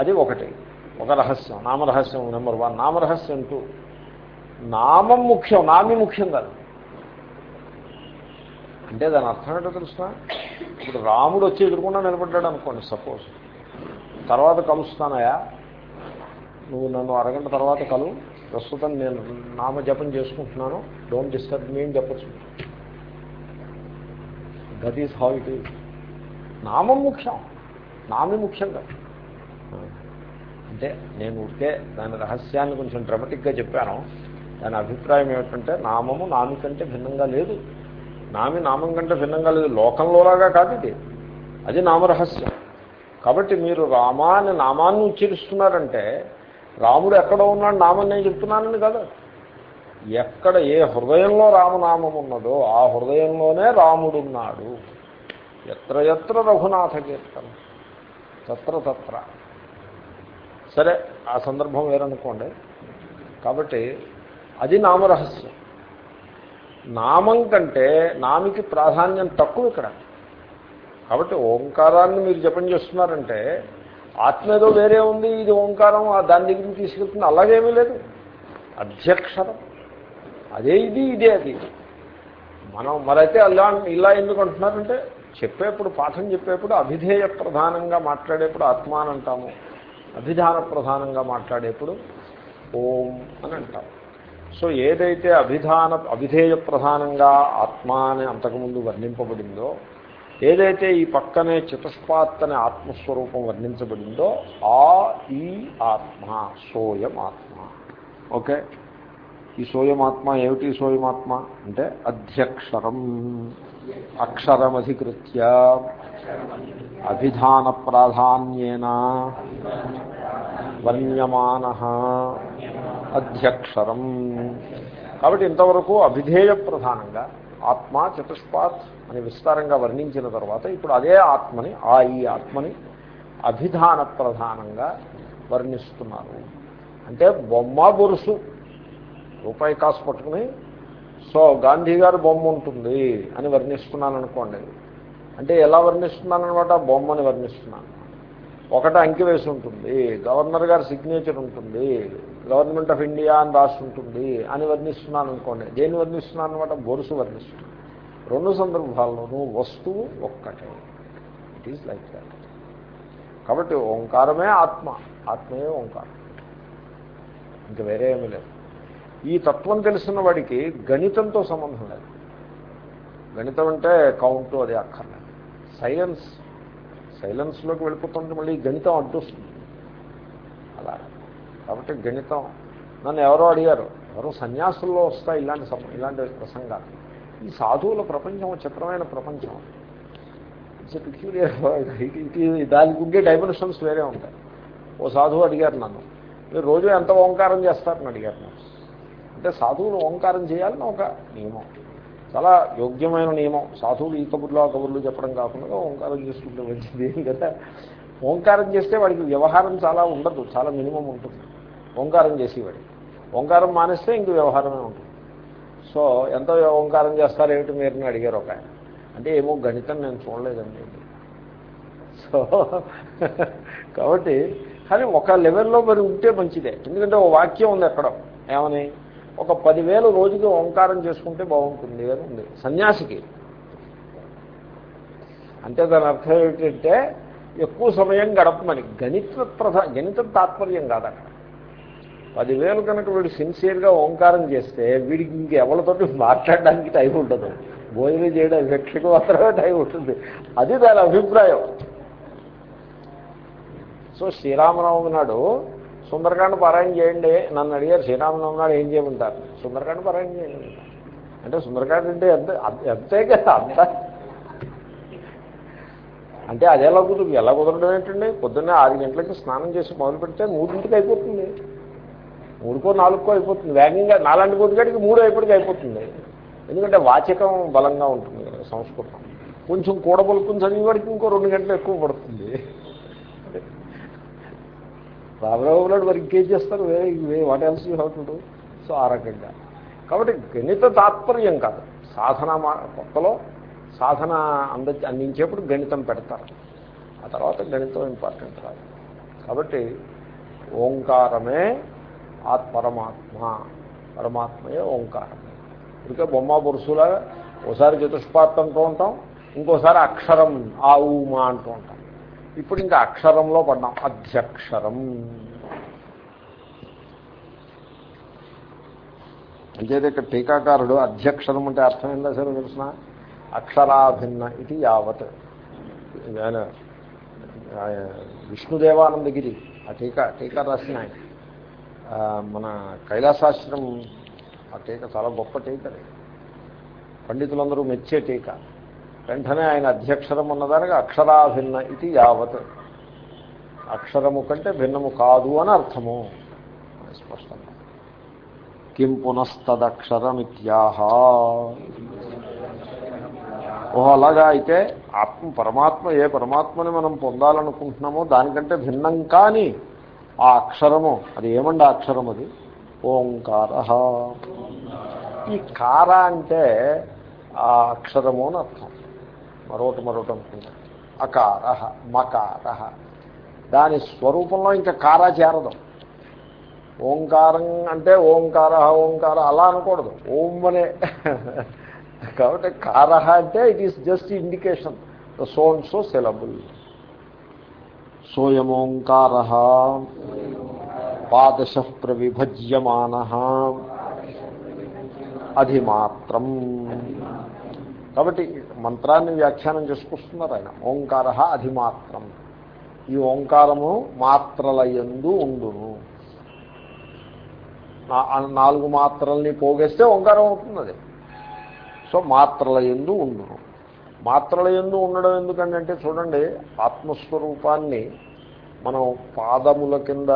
అది ఒకటి. ఒక రహస్యం. నామరహస్యం నెంబర్ వన్. నామరహస్యం టూ. నామం ముఖ్యం. నామి ముఖ్యం కాదు. అంటే దాని అర్థం ఏంటో తెలుసిన ఇప్పుడు రాముడు వచ్చి ఎదురుకుండా నిలబడ్డాడు అనుకోండి సపోజ్ తర్వాత కలుస్తానయా? నువ్వు నన్ను అరగంట తర్వాత కలు. ప్రస్తుతం నేను నామ జపం చేసుకుంటున్నాను. డోంట్ డిస్టర్బ్ మీ అని చెప్పచ్చు. That is how it is నామం ముఖ్యం. నామి ముఖ్యం కాదు. అంటే నేను ఉడికే దాని రహస్యాన్ని కొంచెం డ్రమటిక్గా చెప్పాను. దాని అభిప్రాయం ఏమిటంటే నామము నామి కంటే భిన్నంగా లేదు. నామి నామం కంటే భిన్నంగా లేదు. లోకంలోలాగా కాదు ఇది. అది నామరహస్యం. కాబట్టి మీరు రామా అని నామాన్ని ఉచ్చరిస్తున్నారంటే రాముడు ఎక్కడో ఉన్నాడు నామని నేను చెప్తున్నానని కదా. ఎక్కడ ఏ హృదయంలో రామనామం ఉన్నదో ఆ హృదయంలోనే రాముడున్నాడు. ఎత్ర ఎత్ర రఘునాథ కీర్తన. తత్ర తత్ర. సరే ఆ సందర్భం వేరనుకోండి. కాబట్టి అది నామరహస్యం. నామం కంటే నామికి ప్రాధాన్యం తక్కువ ఇక్కడ. కాబట్టి ఓంకారాన్ని మీరు జపం చేస్తున్నారంటే ఆత్మ ఏదో వేరే ఉంది ఇది ఓంకారం ఆ దాని దగ్గరికి తీసుకెళ్తుంది అలాగేమీ లేదు. అధ్యక్షరం. అదే ఇది ఇదే అది. మనం మరైతే అలా ఇలా ఎందుకు అంటున్నారంటే చెప్పేప్పుడు పాఠం చెప్పేప్పుడు అభిధేయ ప్రధానంగా మాట్లాడేప్పుడు ఆత్మ అని అంటాము. అభిధాన ప్రధానంగా మాట్లాడేప్పుడు ఓం అని అంటారు సో ఏదైతే అభిధాన అభిధేయ ప్రధానంగా ఆత్మ అని అంతకుముందు వర్ణింపబడిందో ఏదైతే ఈ పక్కనే చతుష్పాత్ అనే ఆత్మస్వరూపం వర్ణించబడిందో ఆ ఈ ఆత్మ సోయం ఆత్మ. ఓకే? ఈ సోయమాత్మ ఏమిటి? సోయమాత్మ అంటే అధ్యక్షరం అక్షరమధికృత్య. అభిధాన ప్రాధాన్యేన వర్ణ్యమాన అధ్యక్షరం. కాబట్టి ఇంతవరకు అభిధేయ ప్రధానంగా ఆత్మ చతుష్పాత్ అని విస్తారంగా వర్ణించిన తర్వాత ఇప్పుడు అదే ఆత్మని ఆ ఈ ఆత్మని అభిధాన ప్రధానంగా వర్ణిస్తున్నారు. అంటే బొమ్మ బొరుసు రూపాయి కాసు పట్టుకుని సో గాంధీ గారు బొమ్మ ఉంటుంది అని వర్ణిస్తున్నాను అనుకోండి అంటే ఎలా వర్ణిస్తున్నాను అనమాట బొమ్మని వర్ణిస్తున్నాను. ఒకటి అంకె వేసి ఉంటుంది. గవర్నర్ గారి సిగ్నేచర్ ఉంటుంది. గవర్నమెంట్ ఆఫ్ ఇండియా అని రాసి ఉంటుంది అని వర్ణిస్తున్నాను అనుకోండి. దేన్ని వర్ణిస్తున్నాను అనమాట బొరుసు వర్ణిస్తున్నాను రెండు సందర్భాల్లోనూ వస్తువు ఒక్కటే. ఇట్ ఈజ్ లైక్ దాట్ కాబట్టి ఓంకారమే ఆత్మ. ఆత్మయే ఓంకారం. ఇంకా వేరే ఏమీ లేదు. ఈ తత్వం తెలిసిన వాడికి గణితంతో సంబంధం లేదు. గణితం అంటే కౌంటు అది అక్కర్లేదు. సైలెన్స్. సైలెన్స్లోకి వెళ్ళిపోతుంటే మళ్ళీ గణితం అడ్డొస్తుంది. అలా. కాబట్టి గణితం. నన్ను ఎవరో అడిగారు ఎవరో సన్యాసుల్లో వస్తాయి ఇలాంటి ఇలాంటి ప్రసంగాలు. ఈ సాధువుల ప్రపంచం చిత్రమైన ప్రపంచం. ఇట్స్ పిక్యూరియర్ దానికి ఉండే డైమెన్షన్స్ వేరే ఉంటాయి. ఓ సాధువు అడిగారు నన్ను మీరు రోజు ఎంత ఓంకారం చేస్తారని అడిగారు నన్ను. అంటే సాధువులు ఓంకారం చేయాలని ఒక నియమం. చాలా యోగ్యమైన నియమం. సాధువులు ఈ కబుర్లు ఆ కబుర్లు చెప్పడం కాకుండా ఓంకారం చేసుకుంటే మంచిది. కదా? ఓంకారం చేస్తే వాడికి వ్యవహారం చాలా ఉండదు. చాలా మినిమం ఉంటుంది. ఓంకారం చేసేవాడి ఓంకారం మానేస్తే ఇంక వ్యవహారమే ఉంటుంది. సో ఎంత ఓంకారం చేస్తారేమిటి మీరు అడిగారు ఒక అంటే ఏమో గణితం నేను చూడలేదండి. సో కాబట్టి కానీ ఒక లెవెల్లో మరి ఉంటే మంచిదే. ఎందుకంటే ఓ వాక్యం ఉంది అక్కడ. ఏమని? ఒక పదివేలు రోజుకి ఓంకారం చేసుకుంటే బాగుంటుంది అని ఉంది. సన్యాసికి. అంటే దాని అర్థం ఏమిటంటే ఎక్కువ సమయం గడపమని. గణిత ప్రధా గణిత తాత్పర్యం కాదు అక్కడ పదివేలు కనుక వీడు సిన్సియర్గా ఓంకారం చేస్తే వీడికి ఇంకెవరితోటి మాట్లాడడానికి టైం ఉండదు. భోజనం చేయడం వ్యక్తికి మాత్రమే టైం ఉంటుంది. అది దాని అభిప్రాయం. సో శ్రీరామరావు నాడు సుందరకాండ పారాయణ చేయండి నన్ను అడిగారు శ్రీరామనవమి నాడు ఏం చేయమంటారు? సుందరకాండ పారాయణ చేయండి. అంటే సుందరకాండ అంటే ఎంత ఎంతే కదా అంత. అంటే అది ఎలా కుదురు ఎలా కుదరడం ఏంటండి? పొద్దున్నే ఆరు గంటలకి స్నానం చేసి మొదలు పెడితే మూడింటికి అయిపోతుంది. మూడుకో నాలుగుకో అయిపోతుంది. వేగంగా నాలాంటి కొద్దిగాడికి మూడు అయిపోయి అయిపోతుంది. ఎందుకంటే వాచకం బలంగా ఉంటుంది సంస్కృతం. కొంచెం కూడబలుకుని చదివేవాడికి ఇంకో రెండు గంటలు ఎక్కువ పడుతుంది. రామరావు నాడు మరి ఇంకేం చేస్తారు? వేరే what else you how to so ఆ రకంగా. కాబట్టి గణిత తాత్పర్యం కాదు. సాధన కొత్తలో సాధన అంద అందించేప్పుడు గణితం పెడతారు. ఆ తర్వాత గణితం ఇంపార్టెంట్ కాదు. కాబట్టి ఓంకారమే ఆ పరమాత్మ పరమాత్మయే ఓంకారమే ఇక బొమ్మ బొరుసులాగా ఒకసారి చతుష్పాత్ అంటూ ఉంటాం ఇంకోసారి అక్షరం ఆ ఊమా అంటూ ఉంటాం. ఇప్పుడు ఇంకా అక్షరంలో పడ్డాం. అధ్యక్షరం. అంచేది ఇక్కడ టీకాకారుడు అధ్యక్షరం అంటే అర్థం ఏందా సరే తెలిసిన? అక్షరాభిన్న ఇది యావత్. ఆయన విష్ణుదేవానందగిరి ఆ టీకా టీకా రాసిన ఆయన. మన కైలాసాశ్రం ఆ టీక చాలా గొప్ప టీక. పండితులందరూ మెచ్చే టీకా. వెంటనే ఆయన అధ్యక్షరం ఉన్నదానికి అక్షరాభిన్న ఇది యావత్. అక్షరము కంటే భిన్నము కాదు అని అర్థము. స్పష్టంగా. కిం పునస్తదక్షరమిత్యాహ. ఓహో అలాగా అయితే ఆత్మ పరమాత్మ ఏ పరమాత్మని మనం పొందాలనుకుంటున్నామో దానికంటే భిన్నం కానీ ఆ అక్షరము అది ఏమండి అక్షరం అది? ఓంకార. ఈ కార అంటే ఆ అక్షరము అని అర్థం. మరొకటి మరొకటి అనుకుంటాం. అకార మకార. దాని స్వరూపంలో ఇంకా కారా చేరదు. ఓంకారం అంటే ఓంకార ఓంకార అలా అనకూడదు. ఓం అనే కాబట్టి కార అంటే it is just indication the sound so syllable సోయమోంకార పాదశ ప్రవిభజ్యమాన. అధిమాత్రం. కాబట్టి మంత్రాన్ని వ్యాఖ్యానం చేసుకొస్తున్నారు ఆయన. ఓంకార అధిమాత్రం. ఈ ఓంకారము మాత్రల ఎందు ఉండును నాలుగు మాత్రల్ని పోగేస్తే ఓంకారం అవుతుంది అది సో మాత్రల ఎందు ఉండును. మాత్రల ఎందు ఉండడం ఎందుకంటే చూడండి ఆత్మస్వరూపాన్ని మనం పాదముల కింద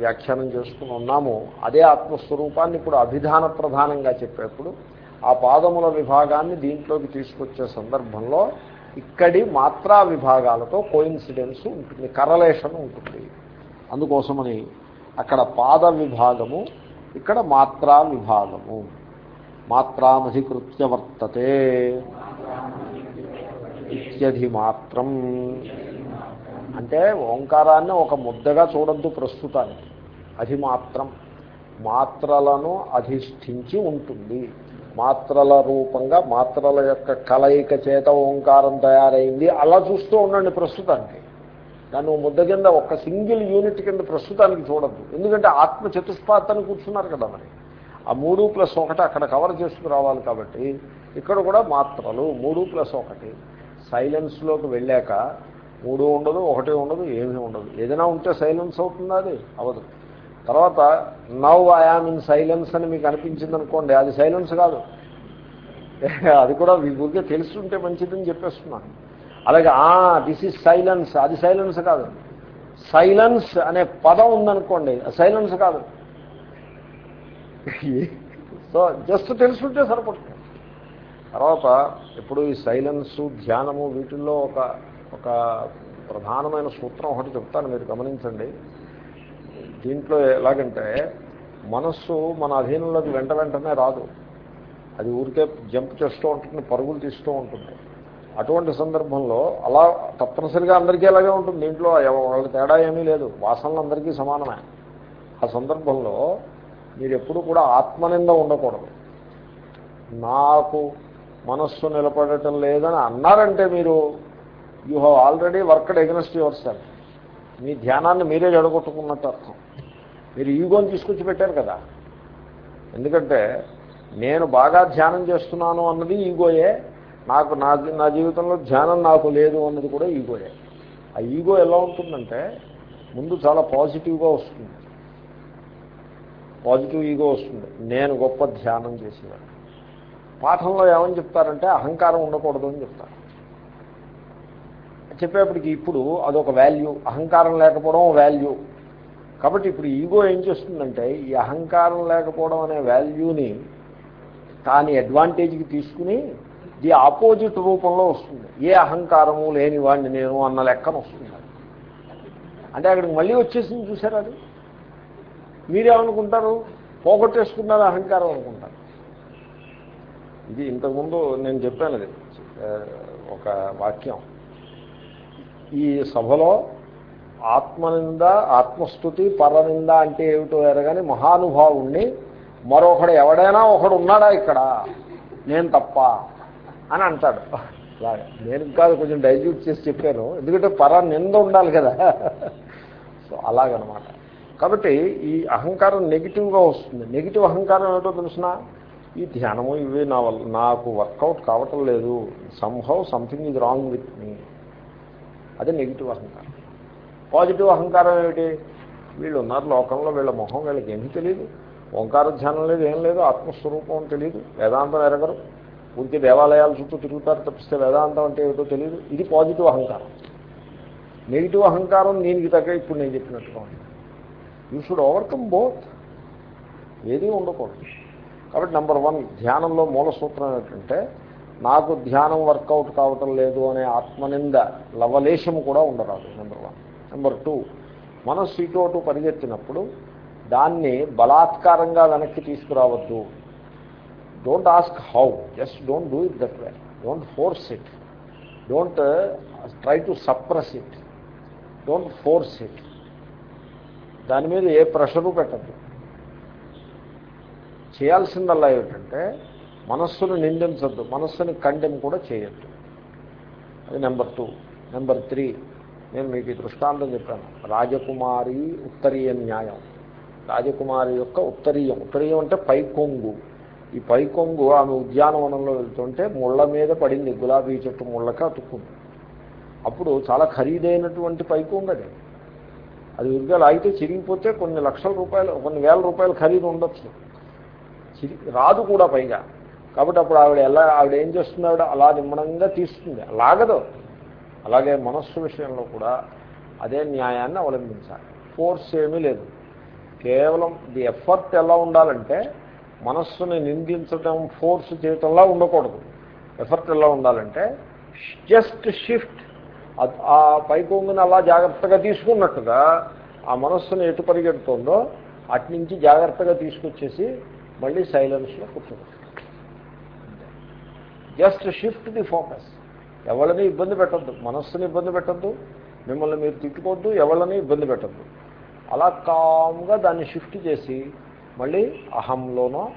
వ్యాఖ్యానం చేసుకుని ఉన్నాము. అదే ఆత్మస్వరూపాన్ని ఇప్పుడు అభిధాన ప్రధానంగా చెప్పేప్పుడు ఆ పాదముల విభాగాన్ని దీంట్లోకి తీసుకొచ్చే సందర్భంలో ఇక్కడి మాత్రా విభాగాలతో కోయిన్సిడెన్స్ ఉంటుంది కరలేషన్ ఉంటుంది. అందుకోసమని అక్కడ పాద విభాగము ఇక్కడ మాత్రా విభాగము. మాత్రామధికృత్య వర్తతే. ఇత్యధి మాత్రం. అంటే ఓంకారాన్ని ఒక ముద్దగా చూడద్దు ప్రస్తుతానికి. అది మాత్రం మాత్రలను అధిష్ఠించి ఉంటుంది. మాత్రల రూపంగా మాత్రల యొక్క కలయిక చేత ఓంకారం తయారైంది. అలా చూస్తూ ఉండండి ప్రస్తుతానికి. దాన్ని ముద్ద కింద ఒక సింగిల్ యూనిట్ కింద ప్రస్తుతానికి చూడద్దు. ఎందుకంటే ఆత్మ చతుష్పాతని కూర్చున్నారు కదా మరి. ఆ మూడు ప్లస్ ఒకటి అక్కడ కవర్ చేసుకు రావాలి కాబట్టి ఇక్కడ కూడా మాత్రలు మూడు ప్లస్ ఒకటి. సైలెన్స్లోకి వెళ్ళాక మూడు ఉండదు ఒకటి ఉండదు ఏమీ ఉండదు. ఏదైనా ఉంటే సైలెన్స్ అవుతుందా అది? అవదు తర్వాత నవ్ ఐఆమ్ ఇన్ సైలెన్స్ అని మీకు అనిపించింది అనుకోండి అది సైలెన్స్ కాదు. అది కూడా మీ గురికే తెలుసుంటే మంచిదని చెప్పేస్తున్నాను అలాగే దిస్ ఈజ్ సైలెన్స్ అది సైలెన్స్ కాదు. సైలెన్స్ అనే పదం ఉందనుకోండి సైలెన్స్ కాదు. సో జస్ట్ తెలుసుంటే సరిపడుతుంది తర్వాత ఇప్పుడు ఈ సైలెన్సు ధ్యానము వీటిల్లో ఒక ఒక ప్రధానమైన సూత్రం ఒకటి చెప్తాను మీరు గమనించండి. దీంట్లో ఎలాగంటే మనస్సు మన అధీనంలోకి వెంట వెంటనే రాదు. అది ఊరికే జంప్ చేస్తూ ఉంటుంది పరుగులు తీస్తూ ఉంటుంది. అటువంటి సందర్భంలో అలా తప్పనిసరిగా అందరికీ అలాగే ఉంటుంది. దీంట్లో వాళ్ళ తేడా ఏమీ లేదు. వాసనలు అందరికీ సమానమే. ఆ సందర్భంలో మీరు ఎప్పుడు కూడా ఆత్మనింద ఉండకూడదు. నాకు మనస్సు నిలబడటం లేదని అన్నారంటే మీరు you have already worked against yourself. మీ ధ్యానాన్ని మీరే జడగొట్టుకున్నట్టు అర్థం. మీరు ఈగోని తీసుకొచ్చి పెట్టారు కదా. ఎందుకంటే నేను బాగా ధ్యానం చేస్తున్నాను అన్నది ఈగోయే. నాకు నా నా జీవితంలో ధ్యానం నాకు లేదు అన్నది కూడా ఈగోయే. ఆ ఈగో ఎలా ఉంటుందంటే ముందు చాలా పాజిటివ్గా వస్తుంది. పాజిటివ్ ఈగో వస్తుంది. నేను గొప్ప ధ్యానం చేసేవాడు పాఠంలో ఏమని చెప్తారంటే అహంకారం ఉండకూడదు అని చెప్తారు. చెప్పేప్పటికి ఇప్పుడు అదొక వాల్యూ. అహంకారం లేకపోవడం వాల్యూ. కాబట్టి ఇప్పుడు ఈగో ఏం చేస్తుందంటే ఈ అహంకారం లేకపోవడం అనే వాల్యూని దాని అడ్వాంటేజ్కి తీసుకుని ది ఆపోజిట్ రూపంలో వస్తుంది. ఏ అహంకారము లేని వాడిని నేను అన్న లెక్కన వస్తుంది. అంటే అక్కడికి మళ్ళీ వచ్చేసింది చూసారు అది? మీరేమనుకుంటారు? పోగొట్టేసుకున్నారు అహంకారం అనుకుంటారు. ఇది ఇంతకుముందు నేను చెప్పాను అది. ఒక వాక్యం. ఈ సభలో ఆత్మనింద ఆత్మస్థుతి పరనింద అంటే ఏమిటో ఎరగని మహానుభావుణ్ణి మరొకడు ఎవడైనా ఒకడు ఉన్నాడా ఇక్కడ? నేను తప్ప అని అంటాడు. అలాగే. నేను కాదు కొంచెం డైల్యూట్ చేసి చెప్పాను. ఎందుకంటే పర నింద ఉండాలి కదా. సో అలాగనమాట. కాబట్టి ఈ అహంకారం నెగిటివ్గా వస్తుంది. నెగిటివ్ అహంకారం ఏమిటో తెలిసిన? ఈ ధ్యానము ఇవి నా వల్ల నాకు వర్కౌట్ కావటం లేదు. Somehow something is wrong with me అది నెగిటివ్ అహంకారం. పాజిటివ్ అహంకారం ఏమిటి? వీళ్ళు ఉన్నారు లోకంలో వీళ్ళ మొహం వీళ్ళకి ఏమీ తెలియదు ఓంకార ధ్యానం లేదు ఏం లేదు ఆత్మస్వరూపం తెలియదు వేదాంతం ఎరగరు. ఊరికి దేవాలయాల చుట్టూ తిరుగుతారు తప్పిస్తే వేదాంతం అంటే ఏమిటో తెలియదు ఇది పాజిటివ్ అహంకారం. నెగిటివ్ అహంకారం దీనికి తగ్గ ఇప్పుడు నేను చెప్పినట్టుగా యూ షుడ్ ఓవర్కమ్ బోత్ ఏదీ ఉండకూడదు. కాబట్టి నెంబర్ వన్ ధ్యానంలో మూల సూత్రం ఏంటంటే నాకు ధ్యానం వర్కౌట్ కావటం లేదు అనే ఆత్మనింద లవలేశము కూడా ఉండరాదు నెంబర్ వన్ నెంబర్ టూ. మనస్సు ఇటు అటు పరిగెత్తినప్పుడు దాన్ని బలాత్కారంగా వెనక్కి తీసుకురావద్దు. Don't ask how just don't do it that way don't force it don't try to suppress it don't force it దాని మీద ఏ ప్రెషరు పెట్టద్దు. చేయాల్సిందల్లా ఏమిటంటే మనస్సును నిందించద్దు. మనస్సుని కండెమ్ కూడా చేయొద్దు. అది నెంబర్ టూ నెంబర్ త్రీ నేను మీకు ఈ దృష్టాంతం చెప్పాను. రాజకుమారి ఉత్తరీయ న్యాయం. రాజకుమారి యొక్క ఉత్తరీయం. ఉత్తరీయం అంటే పైకొంగు ఈ పైకొంగు ఆమె ఉద్యానవనంలో వెళ్తుంటే ముళ్ళ మీద పడింది. గులాబీ చెట్టు ముళ్ళకి అతుక్కుంది అప్పుడు చాలా ఖరీదైనటువంటి పైకొంగు అది. అది ఉరిగా లాగితే చిరిగిపోతే కొన్ని లక్షల రూపాయలు కొన్ని వేల రూపాయలు ఖరీదు ఉండొచ్చు. చిరి రాదు కూడా పైగా. కాబట్టి అప్పుడు ఆవిడ ఎలా ఆవిడ ఏం చేస్తుంది? ఆవిడ అలా నిమ్మనంగా తీస్తుంది. లాగదు. అలాగే మనస్సు విషయంలో కూడా అదే న్యాయాన్ని అవలంబించాలి. ఫోర్స్ ఏమీ లేదు. కేవలం ది ఎఫర్ట్ ఎలా ఉండాలంటే మనస్సుని నిందించడం ఫోర్స్ చేయటంలా ఉండకూడదు. ఎఫర్ట్ ఎలా ఉండాలంటే జస్ట్ షిఫ్ట్ ఆ పైకొంగుని అలా జాగ్రత్తగా తీసుకున్నట్టుగా ఆ మనస్సును ఎటు పరిగెడుతుందో అటు నుంచి జాగ్రత్తగా తీసుకొచ్చేసి మళ్ళీ సైలెన్స్లో కూర్చోబెట్టు జస్ట్ షిఫ్ట్ ది ఫోకస్ ఎవరిని ఇబ్బంది పెట్టద్దు. మనస్సుని ఇబ్బంది పెట్టద్దు. మిమ్మల్ని మీరు తిట్టుకోవద్దు. ఎవరిని ఇబ్బంది పెట్టద్దు. అలా కామ్గా దాన్ని షిఫ్ట్ చేసి మళ్ళీ అహంలోనో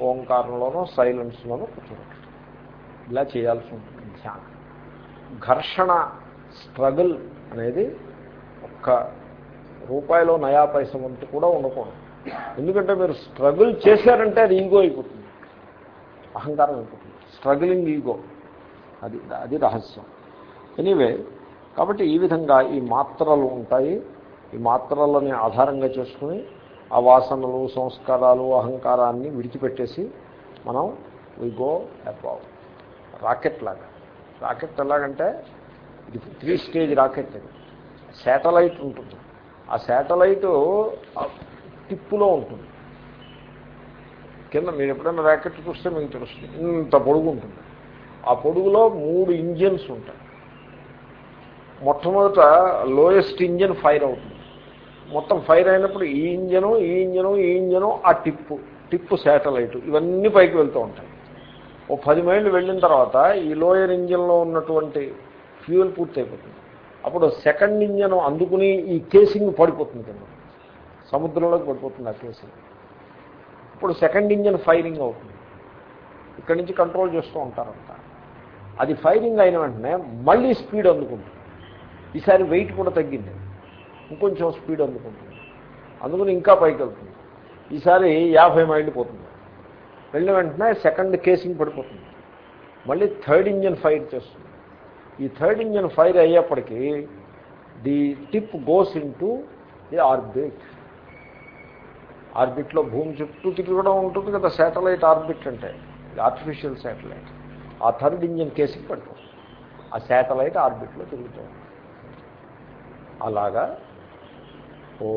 ఓంకారంలోనో సైలెన్స్లోనో కూర్చోవచ్చు ఇలా చేయాల్సి ఉంటుంది ధ్యానం. ఘర్షణ స్ట్రగుల్ అనేది ఒక్క రూపాయలో నయా పైస వంతు కూడా ఉండకూడదు. ఎందుకంటే మీరు స్ట్రగుల్ చేశారంటే అది ఈగో అయిపోతుంది. అహంకారం అయిపోతుంది. Struggling ego. అది అది రహస్యం. ఎనీవే కాబట్టి ఈ విధంగా ఈ మాత్రలు ఉంటాయి. ఈ మాత్రలని ఆధారంగా చేసుకుని ఆ వాసనలు సంస్కారాలు అహంకారాన్ని విడిచిపెట్టేసి మనం వి గో అబౌవ్ రాకెట్ లాగా. రాకెట్ ఎలాగంటే ఇది త్రీ స్టేజ్ రాకెట్ అది. శాటిలైట్ ఉంటుంది. ఆ శాటిలైట్ టిప్పులో ఉంటుంది. కింద మీరు ఎప్పుడైనా ర్యాకెట్ చూస్తే మీకు తెలుస్తుంది. ఇంత పొడుగు ఉంటుంది. ఆ పొడుగులో మూడు ఇంజన్స్ ఉంటాయి. మొట్టమొదట లోయెస్ట్ ఇంజన్ ఫైర్ అవుతుంది. మొత్తం ఫైర్ అయినప్పుడు ఈ ఇంజను ఈ ఇంజను ఈ ఇంజను ఆ టిప్పు టిప్పు శాటిలైట్ ఇవన్నీ పైకి వెళ్తూ ఉంటాయి. ఓ పది మైళ్ళు వెళ్ళిన తర్వాత ఈ లోయర్ ఇంజన్లో ఉన్నటువంటి ఫ్యూయల్ పూర్తయిపోతుంది. అప్పుడు సెకండ్ ఇంజన్ అందుకుని ఈ కేసింగ్ పడిపోతుంది కింద. సముద్రంలోకి పడిపోతుంది ఆ కేసింగ్ ఇప్పుడు సెకండ్ ఇంజన్ ఫైరింగ్ అవుతుంది. ఇక్కడి నుంచి కంట్రోల్ చేస్తూ ఉంటారంట అది ఫైరింగ్ అయిన వెంటనే మళ్ళీ స్పీడ్ అందుకుంటుంది. ఈసారి వెయిట్ కూడా తగ్గింది. ఇంకొంచెం స్పీడ్ అందుకుంటుంది. అందుకని ఇంకా పైకి వెళ్తుంది. ఈసారి యాభై మైళ్ళు పోతుంది. వెళ్ళిన వెంటనే సెకండ్ కేసింగ్ పడిపోతుంది. మళ్ళీ థర్డ్ ఇంజన్ ఫైర్ చేస్తుంది. ఈ third engine fire అయ్యేప్పటికీ the tip goes into the orbit. ఆర్బిట్లో భూమి చుట్టూ తిరగడం ఉంటుంది కదా శాటిలైట్ ఆర్బిట్ అంటే ఆర్టిఫిషియల్ శాటిలైట్. ఆ థర్డ్ ఇంజన్ కేసుకి పడిపోతుంది. ఆ శాటిలైట్ ఆర్బిట్లో తిరుగుతూ అలాగా ఓ.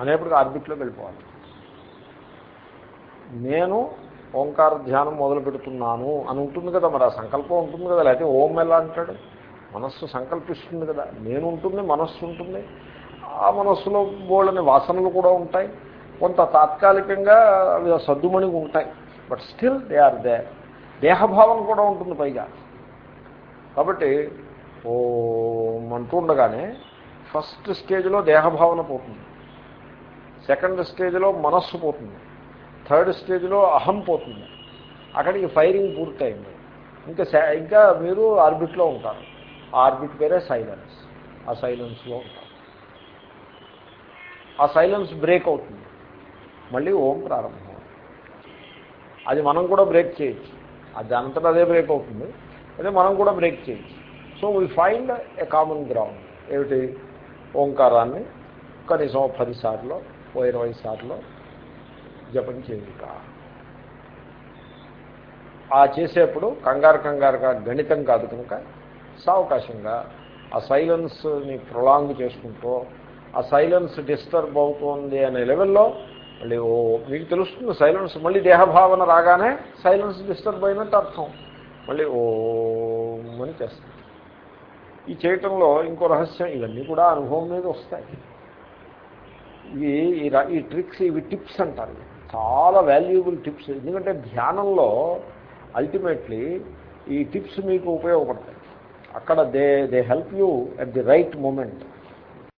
అనేప్పటికీ ఆర్బిట్లోకి వెళ్ళిపోవాలి. నేను ఓంకార ధ్యానం మొదలు పెడుతున్నాను అని ఉంటుంది కదా మరి ఆ సంకల్పం ఉంటుంది కదా లేకపోతే ఓం ఎలా అంటాడు? మనస్సు సంకల్పిస్తుంది కదా. నేను ఉంటుంది మనస్సు ఉంటుంది. ఆ మనస్సులో బోళ్ళని వాసనలు కూడా ఉంటాయి. కొంత తాత్కాలికంగా అవి సద్దుమణి ఉంటాయి. But still they are they దేహభావం కూడా ఉంటుంది పైగా. కాబట్టి ఓ అంటూ ఉండగానే ఫస్ట్ స్టేజ్లో దేహభావన పోతుంది. సెకండ్ స్టేజ్లో మనస్సు పోతుంది. థర్డ్ స్టేజ్లో అహం పోతుంది. అక్కడికి ఫైరింగ్ పూర్తయింది. ఇంకా ఇంకా మీరు ఆర్బిట్లో ఉంటారు. ఆ ఆర్బిట్ పేరే సైలెన్స్ ఆ సైలెన్స్లో ఉంటారు. ఆ సైలెన్స్ బ్రేక్ అవుతుంది. మళ్ళీ ఓం ప్రారంభం. అది మనం కూడా బ్రేక్ చేయొచ్చు. అది అంతటా అదే బ్రేక్ అవుతుంది. అదే మనం కూడా బ్రేక్ చేయొచ్చు. So we find a common ground ఏమిటి? ఓంకారాన్ని కనీసం పదిసార్లు ఓ ఇరవై సార్లు జపం చేయుట. ఆ చేసేప్పుడు కంగారు కంగారుగా గణితం కాదు కనుక సావకాశంగా ఆ సైలెన్స్ని ప్రొలాంగ్ చేసుకుంటూ ఆ సైలెన్స్ డిస్టర్బ్ అవుతోంది అనే లెవెల్లో మళ్ళీ ఓ మీకు తెలుస్తుంది సైలెన్స్ మళ్ళీ దేహభావన రాగానే సైలెన్స్ డిస్టర్బ్ అయినట్టు అర్థం. మళ్ళీ ఓ అని చేస్తాం. ఈ చేయటంలో ఇంకో రహస్యం ఇవన్నీ కూడా అనుభవం మీద వస్తాయి. ఇవి ఈ ట్రిక్స్ ఇవి టిప్స్ అంటారు. చాలా వాల్యుయబుల్ టిప్స్ ఎందుకంటే ధ్యానంలో అల్టిమేట్లీ ఈ టిప్స్ మీకు ఉపయోగపడతాయి. అక్కడ they they help you at the right moment